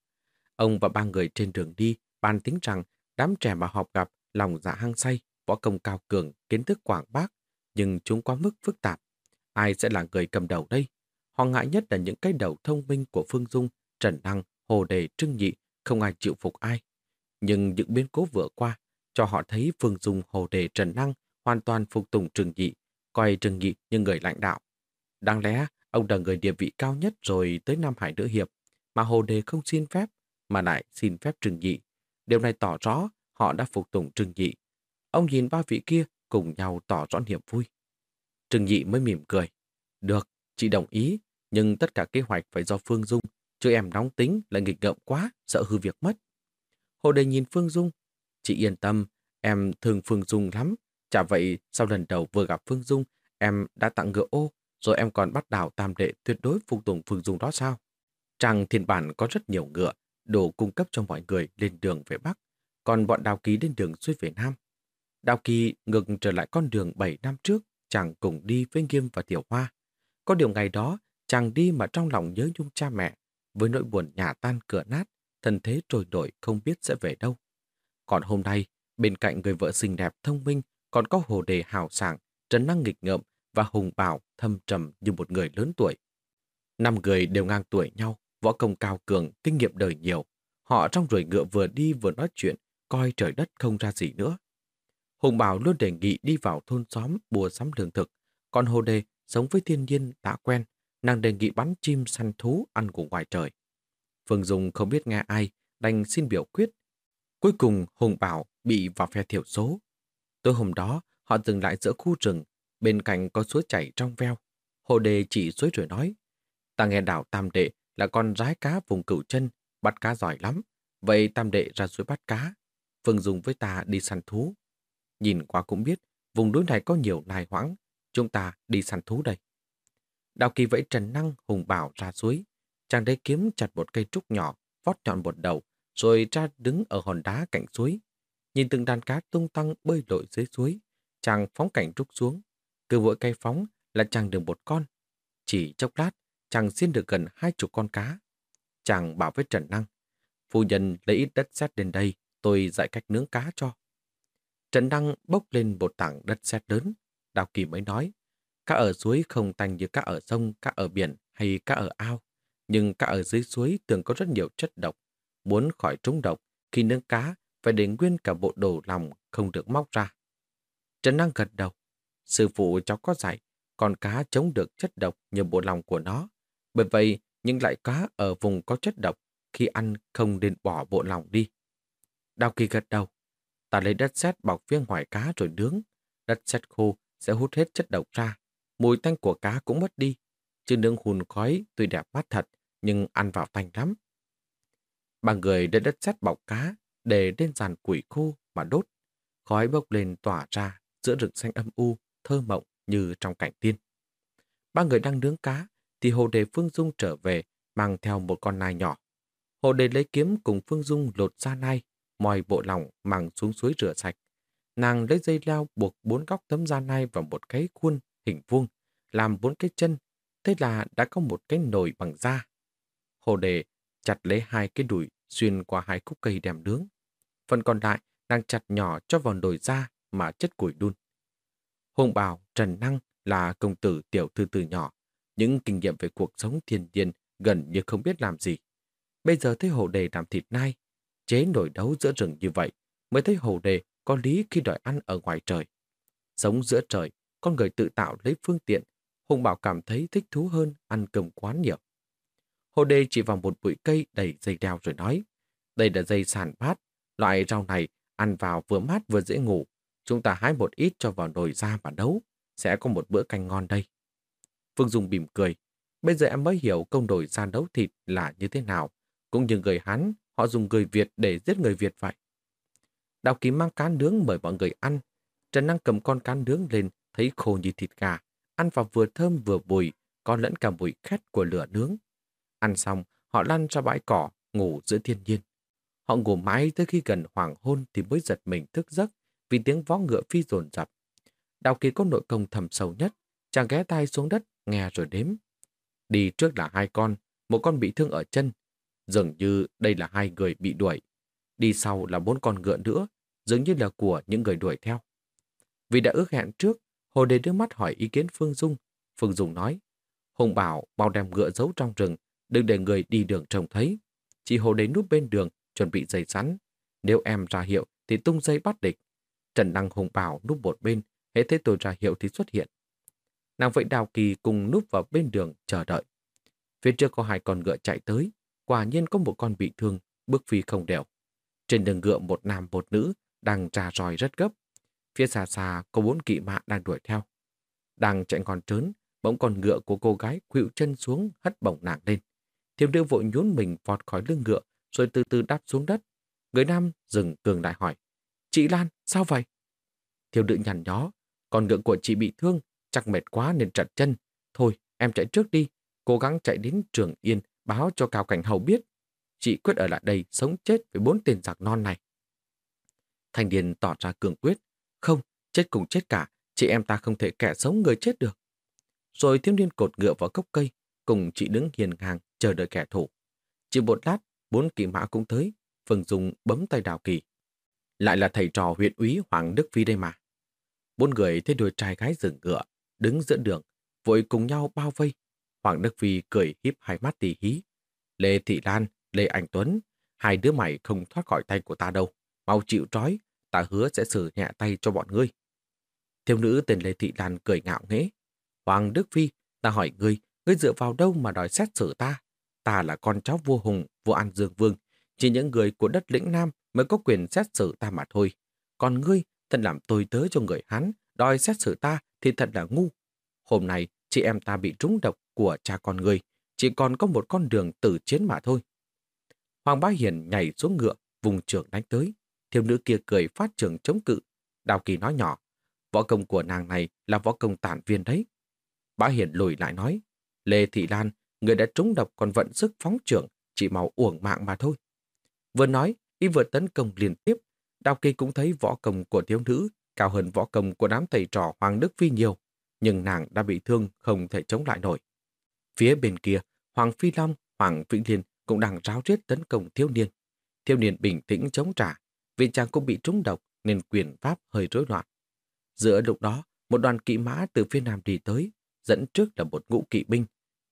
Ông và ba người trên đường đi bàn tính rằng đám trẻ mà họp gặp lòng dạ hăng say, võ công cao cường, kiến thức quảng bác, nhưng chúng quá mức phức tạp. Ai sẽ là người cầm đầu đây? Họ ngại nhất là những cái đầu thông minh của Phương Dung, Trần Năng, Hồ Đề, Trưng Nhị, không ai chịu phục ai. Nhưng những biến cố vừa qua cho họ thấy Phương Dung, Hồ Đề, Trần Năng hoàn toàn phục tùng trương Nhị, coi trương Nhị như người lãnh đạo. Đáng lẽ, ông là người địa vị cao nhất rồi tới Nam Hải Nữ Hiệp, mà Hồ Đề không xin phép, mà lại xin phép trương Nhị. Điều này tỏ rõ họ đã phục tùng trương Nhị. Ông nhìn ba vị kia cùng nhau tỏ rõ niềm vui. Trừng Nhị mới mỉm cười. Được, chị đồng ý, nhưng tất cả kế hoạch phải do Phương Dung, chứ em nóng tính lại nghịch ngợm quá, sợ hư việc mất. Hồ Đề nhìn Phương Dung. Chị yên tâm, em thương Phương Dung lắm. Chả vậy, sau lần đầu vừa gặp Phương Dung, em đã tặng ngựa ô, rồi em còn bắt đảo tam đệ tuyệt đối phục tùng Phương Dung đó sao? Trang thiên bản có rất nhiều ngựa, đồ cung cấp cho mọi người lên đường về Bắc, còn bọn Đào Ký lên đường xuôi về Nam. Đào Kỳ ngược trở lại con đường 7 năm trước, chàng cùng đi với Nghiêm và Tiểu Hoa. Có điều ngày đó, chàng đi mà trong lòng nhớ nhung cha mẹ, với nỗi buồn nhà tan cửa nát, thân thế trôi nổi không biết sẽ về đâu. Còn hôm nay, bên cạnh người vợ xinh đẹp thông minh, còn có hồ đề hào sảng, trấn năng nghịch ngợm và hùng bảo thâm trầm như một người lớn tuổi. Năm người đều ngang tuổi nhau, võ công cao cường, kinh nghiệm đời nhiều. Họ trong ruồi ngựa vừa đi vừa nói chuyện, coi trời đất không ra gì nữa. Hùng Bảo luôn đề nghị đi vào thôn xóm bùa sắm lương thực, còn Hồ Đề sống với thiên nhiên đã quen, nàng đề nghị bắn chim săn thú ăn của ngoài trời. Phương Dung không biết nghe ai, đành xin biểu quyết. Cuối cùng Hùng Bảo bị vào phe thiểu số. Tối hôm đó, họ dừng lại giữa khu rừng, bên cạnh có suối chảy trong veo. Hồ Đề chỉ suối rồi nói, ta nghe đảo Tam Đệ là con rái cá vùng cửu chân, bắt cá giỏi lắm. Vậy Tam Đệ ra suối bắt cá. Phương Dung với ta đi săn thú. Nhìn qua cũng biết, vùng núi này có nhiều nai hoãng. Chúng ta đi săn thú đây. Đào kỳ vẫy trần năng hùng bảo ra suối. Chàng đấy kiếm chặt một cây trúc nhỏ, vót nhọn một đầu, rồi ra đứng ở hòn đá cạnh suối. Nhìn từng đàn cá tung tăng bơi lội dưới suối, chàng phóng cảnh trúc xuống. Cứ mỗi cây phóng là chàng được một con. Chỉ chốc lát, chàng xin được gần hai chục con cá. Chàng bảo với Trần Năng, phu nhân lấy ít đất sét đến đây, tôi dạy cách nướng cá cho. Trần Năng bốc lên một tảng đất sét lớn, Đào Kỳ mới nói, cá ở suối không tanh như cá ở sông, cá ở biển hay cá ở ao. Nhưng cá ở dưới suối thường có rất nhiều chất độc. Muốn khỏi trúng độc, khi nướng cá phải để nguyên cả bộ đồ lòng không được móc ra. Trần Năng gật đầu. Sư phụ cháu có dạy, con cá chống được chất độc như bộ lòng của nó. Bởi vậy, những loại cá ở vùng có chất độc, khi ăn không nên bỏ bộ lòng đi. Đào kỳ gật đầu. Ta lấy đất sét bọc phía ngoài cá rồi nướng. Đất sét khô sẽ hút hết chất độc ra. Mùi tanh của cá cũng mất đi. Chứ nướng hùn khói tuy đẹp mắt thật, nhưng ăn vào tanh lắm. Ba người đã đất sét bọc cá để lên dàn củi khô mà đốt. Khói bốc lên tỏa ra giữa rừng xanh âm u, thơ mộng như trong cảnh tiên. Ba người đang nướng cá, thì Hồ Đề Phương Dung trở về, mang theo một con nai nhỏ. Hồ Đề lấy kiếm cùng Phương Dung lột ra nai, moi bộ lòng mang xuống suối rửa sạch. Nàng lấy dây leo buộc bốn góc tấm da nai vào một cái khuôn hình vuông, làm bốn cái chân, thế là đã có một cái nồi bằng da. Hồ Đề chặt lấy hai cái đùi xuyên qua hai khúc cây đem nướng. Phần còn lại, đang chặt nhỏ cho vào nồi da mà chất củi đun. Hùng Bảo, Trần Năng là công tử tiểu thư từ nhỏ, những kinh nghiệm về cuộc sống thiên nhiên gần như không biết làm gì. Bây giờ thấy hồ đề làm thịt nai, chế nổi đấu giữa rừng như vậy, mới thấy hồ đề có lý khi đòi ăn ở ngoài trời. Sống giữa trời, con người tự tạo lấy phương tiện, Hùng Bảo cảm thấy thích thú hơn ăn cơm quán nhiều. Hồ đề chỉ vào một bụi cây đầy dây đeo rồi nói, đây là dây sàn bát, loại rau này ăn vào vừa mát vừa dễ ngủ. Chúng ta hái một ít cho vào nồi ra và nấu, sẽ có một bữa canh ngon đây. Phương Dung bìm cười. Bây giờ em mới hiểu công đổi ra nấu thịt là như thế nào. Cũng như người Hán, họ dùng người Việt để giết người Việt vậy. Đào Kỳ mang cá nướng mời mọi người ăn. Trần Năng cầm con cá nướng lên, thấy khô như thịt gà. Ăn vào vừa thơm vừa bùi, có lẫn cả mùi khét của lửa nướng. Ăn xong, họ lăn ra bãi cỏ, ngủ giữa thiên nhiên. Họ ngủ mãi tới khi gần hoàng hôn thì mới giật mình thức giấc vì tiếng vó ngựa phi dồn dập. Đào Kỳ có nội công thầm sâu nhất, chàng ghé tay xuống đất, nghe rồi đếm. Đi trước là hai con, một con bị thương ở chân. Dường như đây là hai người bị đuổi. Đi sau là bốn con ngựa nữa, dường như là của những người đuổi theo. Vì đã ước hẹn trước, Hồ Đề đưa mắt hỏi ý kiến Phương Dung. Phương Dung nói, Hùng bảo mau đem ngựa giấu trong rừng, đừng để người đi đường trông thấy. Chị Hồ Đề núp bên đường, chuẩn bị dây sắn. Nếu em ra hiệu thì tung dây bắt địch. Trần Năng Hùng bảo núp một bên, hễ thấy tôi ra hiệu thì xuất hiện. Nàng vậy Đào Kỳ cùng núp vào bên đường chờ đợi. Phía trước có hai con ngựa chạy tới, quả nhiên có một con bị thương, bước phi không đều. Trên đường ngựa một nam một nữ đang trà ròi rất gấp. Phía xa xa có bốn kỵ mã đang đuổi theo. Đang chạy còn trớn, bỗng con ngựa của cô gái khuỵu chân xuống hất bổng nàng lên. Thiêm nữ vội nhún mình vọt khỏi lưng ngựa rồi từ từ đáp xuống đất. Người nam dừng cường đại hỏi. Chị Lan, sao vậy? Thiêu nữ nhằn nhó. Con ngựa của chị bị thương, chắc mệt quá nên trật chân. Thôi, em chạy trước đi, cố gắng chạy đến trường Yên, báo cho Cao Cảnh Hầu biết. Chị quyết ở lại đây sống chết với bốn tên giặc non này. Thanh Điền tỏ ra cường quyết. Không, chết cùng chết cả, chị em ta không thể kẻ sống người chết được. Rồi thiếu niên cột ngựa vào gốc cây, cùng chị đứng hiền hàng chờ đợi kẻ thù. Chỉ một lát, bốn kỵ mã cũng tới, Phương Dung bấm tay đào kỳ. Lại là thầy trò huyện úy Hoàng Đức Phi đây mà. Bốn người thấy đôi trai gái dừng ngựa, đứng giữa đường, vội cùng nhau bao vây. Hoàng Đức Phi cười híp hai mắt tỉ hí. Lê Thị Lan, Lê Anh Tuấn, hai đứa mày không thoát khỏi tay của ta đâu. Mau chịu trói, ta hứa sẽ xử nhẹ tay cho bọn ngươi. Thiếu nữ tên Lê Thị Lan cười ngạo nghễ. Hoàng Đức Phi, ta hỏi ngươi, ngươi dựa vào đâu mà đòi xét xử ta? Ta là con cháu vua Hùng, vua An Dương Vương. Chỉ những người của đất lĩnh Nam mới có quyền xét xử ta mà thôi. Còn ngươi, thật làm tôi tớ cho người Hán, đòi xét xử ta thì thật là ngu. Hôm nay, chị em ta bị trúng độc của cha con ngươi, chỉ còn có một con đường tử chiến mà thôi. Hoàng Bá Hiền nhảy xuống ngựa, vùng trường đánh tới. Thiếu nữ kia cười phát trường chống cự. Đào Kỳ nói nhỏ, võ công của nàng này là võ công tản viên đấy. Bá Hiển lùi lại nói, Lê Thị Lan, người đã trúng độc còn vận sức phóng trưởng, chỉ màu uổng mạng mà thôi. Vừa nói, y vừa tấn công liên tiếp. Đào Kỳ cũng thấy võ công của thiếu nữ cao hơn võ công của đám thầy trò Hoàng Đức Phi nhiều, nhưng nàng đã bị thương không thể chống lại nổi. Phía bên kia, Hoàng Phi Long, Hoàng Vĩnh Liên cũng đang ráo riết tấn công thiếu niên. Thiếu niên bình tĩnh chống trả, vì chàng cũng bị trúng độc nên quyền pháp hơi rối loạn. Giữa lúc đó, một đoàn kỵ mã từ phía nam đi tới, dẫn trước là một ngũ kỵ binh.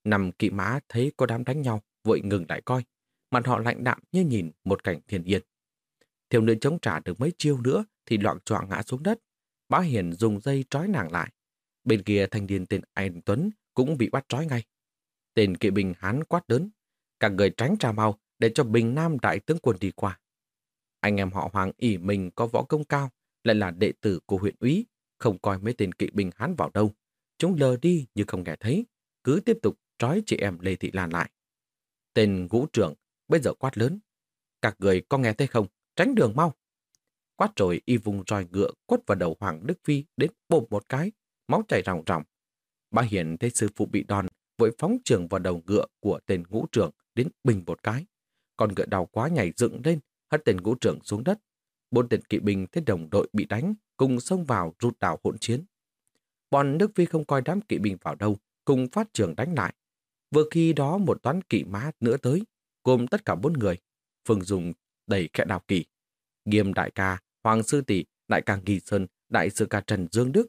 Nằm kỵ mã thấy có đám đánh nhau, vội ngừng lại coi. Mặt họ lạnh đạm như nhìn một cảnh thiên yên. Thiếu nữ chống trả được mấy chiêu nữa thì loạn choạng ngã xuống đất. Bá Hiền dùng dây trói nàng lại. Bên kia thanh niên tên Anh Tuấn cũng bị bắt trói ngay. Tên kỵ binh hán quát lớn. Cả người tránh ra mau để cho Bình Nam đại tướng quân đi qua. Anh em họ Hoàng ỉ mình có võ công cao, lại là đệ tử của huyện úy, không coi mấy tên kỵ binh hán vào đâu. Chúng lờ đi như không nghe thấy, cứ tiếp tục trói chị em Lê Thị Lan lại. Tên ngũ trưởng bây giờ quát lớn. Các người có nghe thấy không? Tránh đường mau. Quát rồi y vùng roi ngựa quất vào đầu Hoàng Đức Phi đến bộp một cái, máu chảy ròng ròng. Bà Hiển thấy sư phụ bị đòn, vội phóng trường vào đầu ngựa của tên ngũ trưởng đến bình một cái. Con ngựa đau quá nhảy dựng lên, hất tên ngũ trưởng xuống đất. Bốn tên kỵ binh thấy đồng đội bị đánh, cùng xông vào rút đảo hỗn chiến. Bọn Đức Phi không coi đám kỵ binh vào đâu, cùng phát trường đánh lại. Vừa khi đó một toán kỵ mã nữa tới, gồm tất cả bốn người. Phương Dùng đẩy kẻ đào kỳ. Nghiêm đại ca, Hoàng Sư Tỷ, đại ca Nghi Sơn, đại sư ca Trần Dương Đức.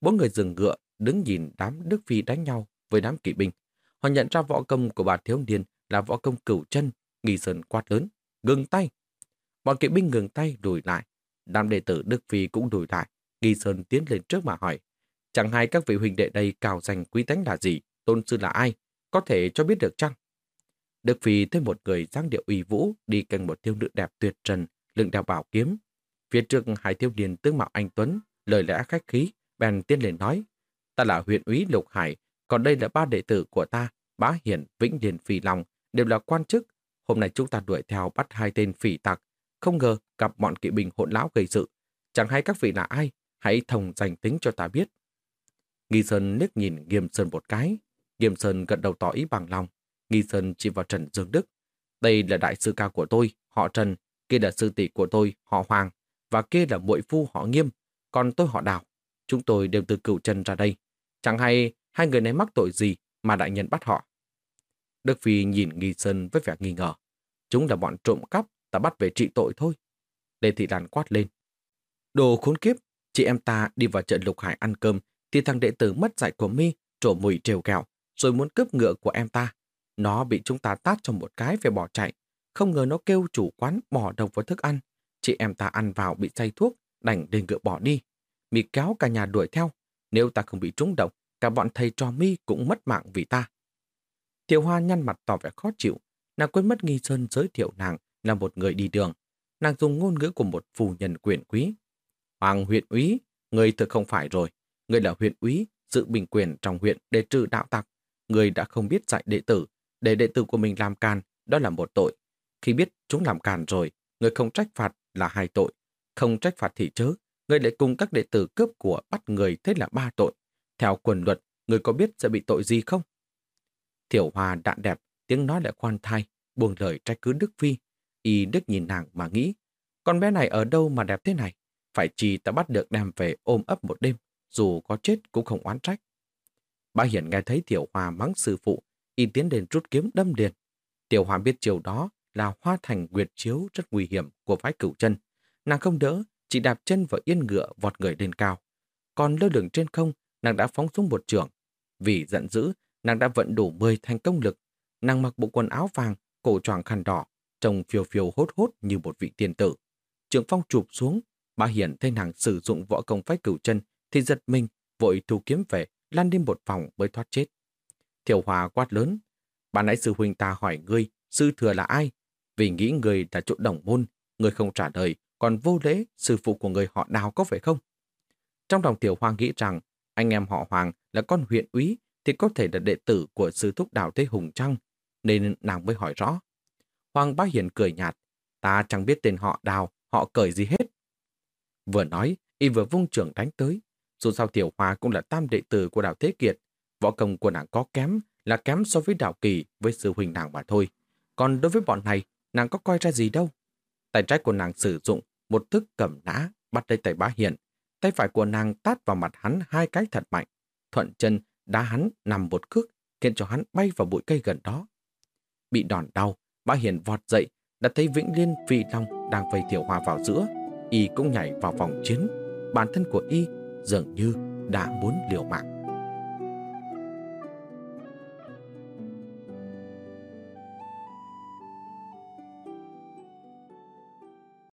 Bốn người dừng ngựa, đứng nhìn đám Đức Phi đánh nhau với đám kỵ binh. Họ nhận ra võ công của bà thiếu niên là võ công cửu chân, Nghi Sơn quát lớn, ngừng tay. Bọn kỵ binh ngừng tay đùi lại. Đám đệ tử Đức Phi cũng đùi lại. Nghi Sơn tiến lên trước mà hỏi, chẳng hay các vị huynh đệ đây cào danh quý tánh là gì, tôn sư là ai, có thể cho biết được chăng? Đức Phi thấy một người dáng điệu uy vũ đi cạnh một thiếu nữ đẹp tuyệt trần, lưng đeo bảo kiếm. Phía trước hai thiếu niên tướng mạo anh Tuấn, lời lẽ khách khí, bèn tiến lên nói, ta là huyện úy Lục Hải, còn đây là ba đệ tử của ta, Bá Hiển, Vĩnh Điền Phi Long, đều là quan chức. Hôm nay chúng ta đuổi theo bắt hai tên phỉ tặc, không ngờ gặp bọn kỵ binh hỗn lão gây sự. Chẳng hay các vị là ai, hãy thông danh tính cho ta biết. Nghi Sơn liếc nhìn Nghiêm Sơn một cái, Nghiêm Sơn gật đầu tỏ ý bằng lòng. Nghi Sơn chỉ vào Trần Dương Đức. Đây là đại sư ca của tôi, họ Trần, kia là sư tỷ của tôi, họ Hoàng, và kia là muội phu họ Nghiêm, còn tôi họ Đào. Chúng tôi đều từ cửu trần ra đây. Chẳng hay hai người này mắc tội gì mà đại nhân bắt họ. Đức Phi nhìn Nghi Sơn với vẻ nghi ngờ. Chúng là bọn trộm cắp, ta bắt về trị tội thôi. Lê Thị Đàn quát lên. Đồ khốn kiếp, chị em ta đi vào chợ Lục Hải ăn cơm, thì thằng đệ tử mất dạy của mi trổ mùi trèo kẹo, rồi muốn cướp ngựa của em ta. Nó bị chúng ta tát cho một cái về bỏ chạy. Không ngờ nó kêu chủ quán bỏ đồng vào thức ăn. Chị em ta ăn vào bị say thuốc, đành để ngựa bỏ đi. Mi kéo cả nhà đuổi theo. Nếu ta không bị trúng độc, cả bọn thầy trò mi cũng mất mạng vì ta. Tiểu Hoa nhăn mặt tỏ vẻ khó chịu. Nàng quên mất Nghi Sơn giới thiệu nàng là một người đi đường. Nàng dùng ngôn ngữ của một phù nhân quyền quý. Hoàng huyện úy, người thực không phải rồi. Người là huyện úy, giữ bình quyền trong huyện để trừ đạo tặc. Người đã không biết dạy đệ tử, để đệ tử của mình làm càn, đó là một tội. Khi biết chúng làm càn rồi, người không trách phạt là hai tội. Không trách phạt thì chớ, người lại cùng các đệ tử cướp của bắt người thế là ba tội. Theo quần luật, người có biết sẽ bị tội gì không? Thiểu Hòa đạn đẹp, tiếng nói lại khoan thai, buông lời trách cứ Đức Phi. Y Đức nhìn nàng mà nghĩ, con bé này ở đâu mà đẹp thế này? Phải chi ta bắt được đem về ôm ấp một đêm, dù có chết cũng không oán trách. Bà Hiển nghe thấy Tiểu Hòa mắng sư phụ, y tiến đến rút kiếm đâm liền. Tiểu Hòa biết chiều đó là hoa thành nguyệt chiếu rất nguy hiểm của phái cửu chân. Nàng không đỡ, chỉ đạp chân vào yên ngựa vọt người lên cao. Còn lơ lửng trên không, nàng đã phóng xuống một trường. Vì giận dữ, nàng đã vận đủ 10 thành công lực. Nàng mặc bộ quần áo vàng, cổ choàng khăn đỏ, trông phiêu phiêu hốt hốt như một vị tiên tử. Trường phong chụp xuống, bà Hiển thấy nàng sử dụng võ công phách cửu chân thì giật mình, vội thu kiếm về, lăn đi một vòng mới thoát chết. Thiểu hòa quát lớn, bà nãy sư huynh ta hỏi ngươi, sư thừa là ai? Vì nghĩ người là chỗ đồng môn, người không trả lời, còn vô lễ sư phụ của người họ đào có phải không? Trong lòng tiểu hoa nghĩ rằng anh em họ Hoàng là con huyện úy thì có thể là đệ tử của sư thúc đào Thế Hùng Trăng, nên nàng mới hỏi rõ. Hoàng Bá Hiền cười nhạt, ta chẳng biết tên họ đào, họ cởi gì hết. Vừa nói, y vừa vung trưởng đánh tới. Dù sao Tiểu hòa cũng là tam đệ tử của đào Thế Kiệt, võ công của nàng có kém là kém so với đào kỳ với sư huynh nàng mà thôi. Còn đối với bọn này, nàng có coi ra gì đâu. Tay trái của nàng sử dụng một thức cầm nã bắt lấy tay bá hiền. Tay phải của nàng tát vào mặt hắn hai cái thật mạnh. Thuận chân đá hắn nằm một cước, khiến cho hắn bay vào bụi cây gần đó. Bị đòn đau, bá hiền vọt dậy, đã thấy Vĩnh Liên Phi Long đang vây tiểu hòa vào giữa. Y cũng nhảy vào vòng chiến. Bản thân của Y dường như đã muốn liều mạng.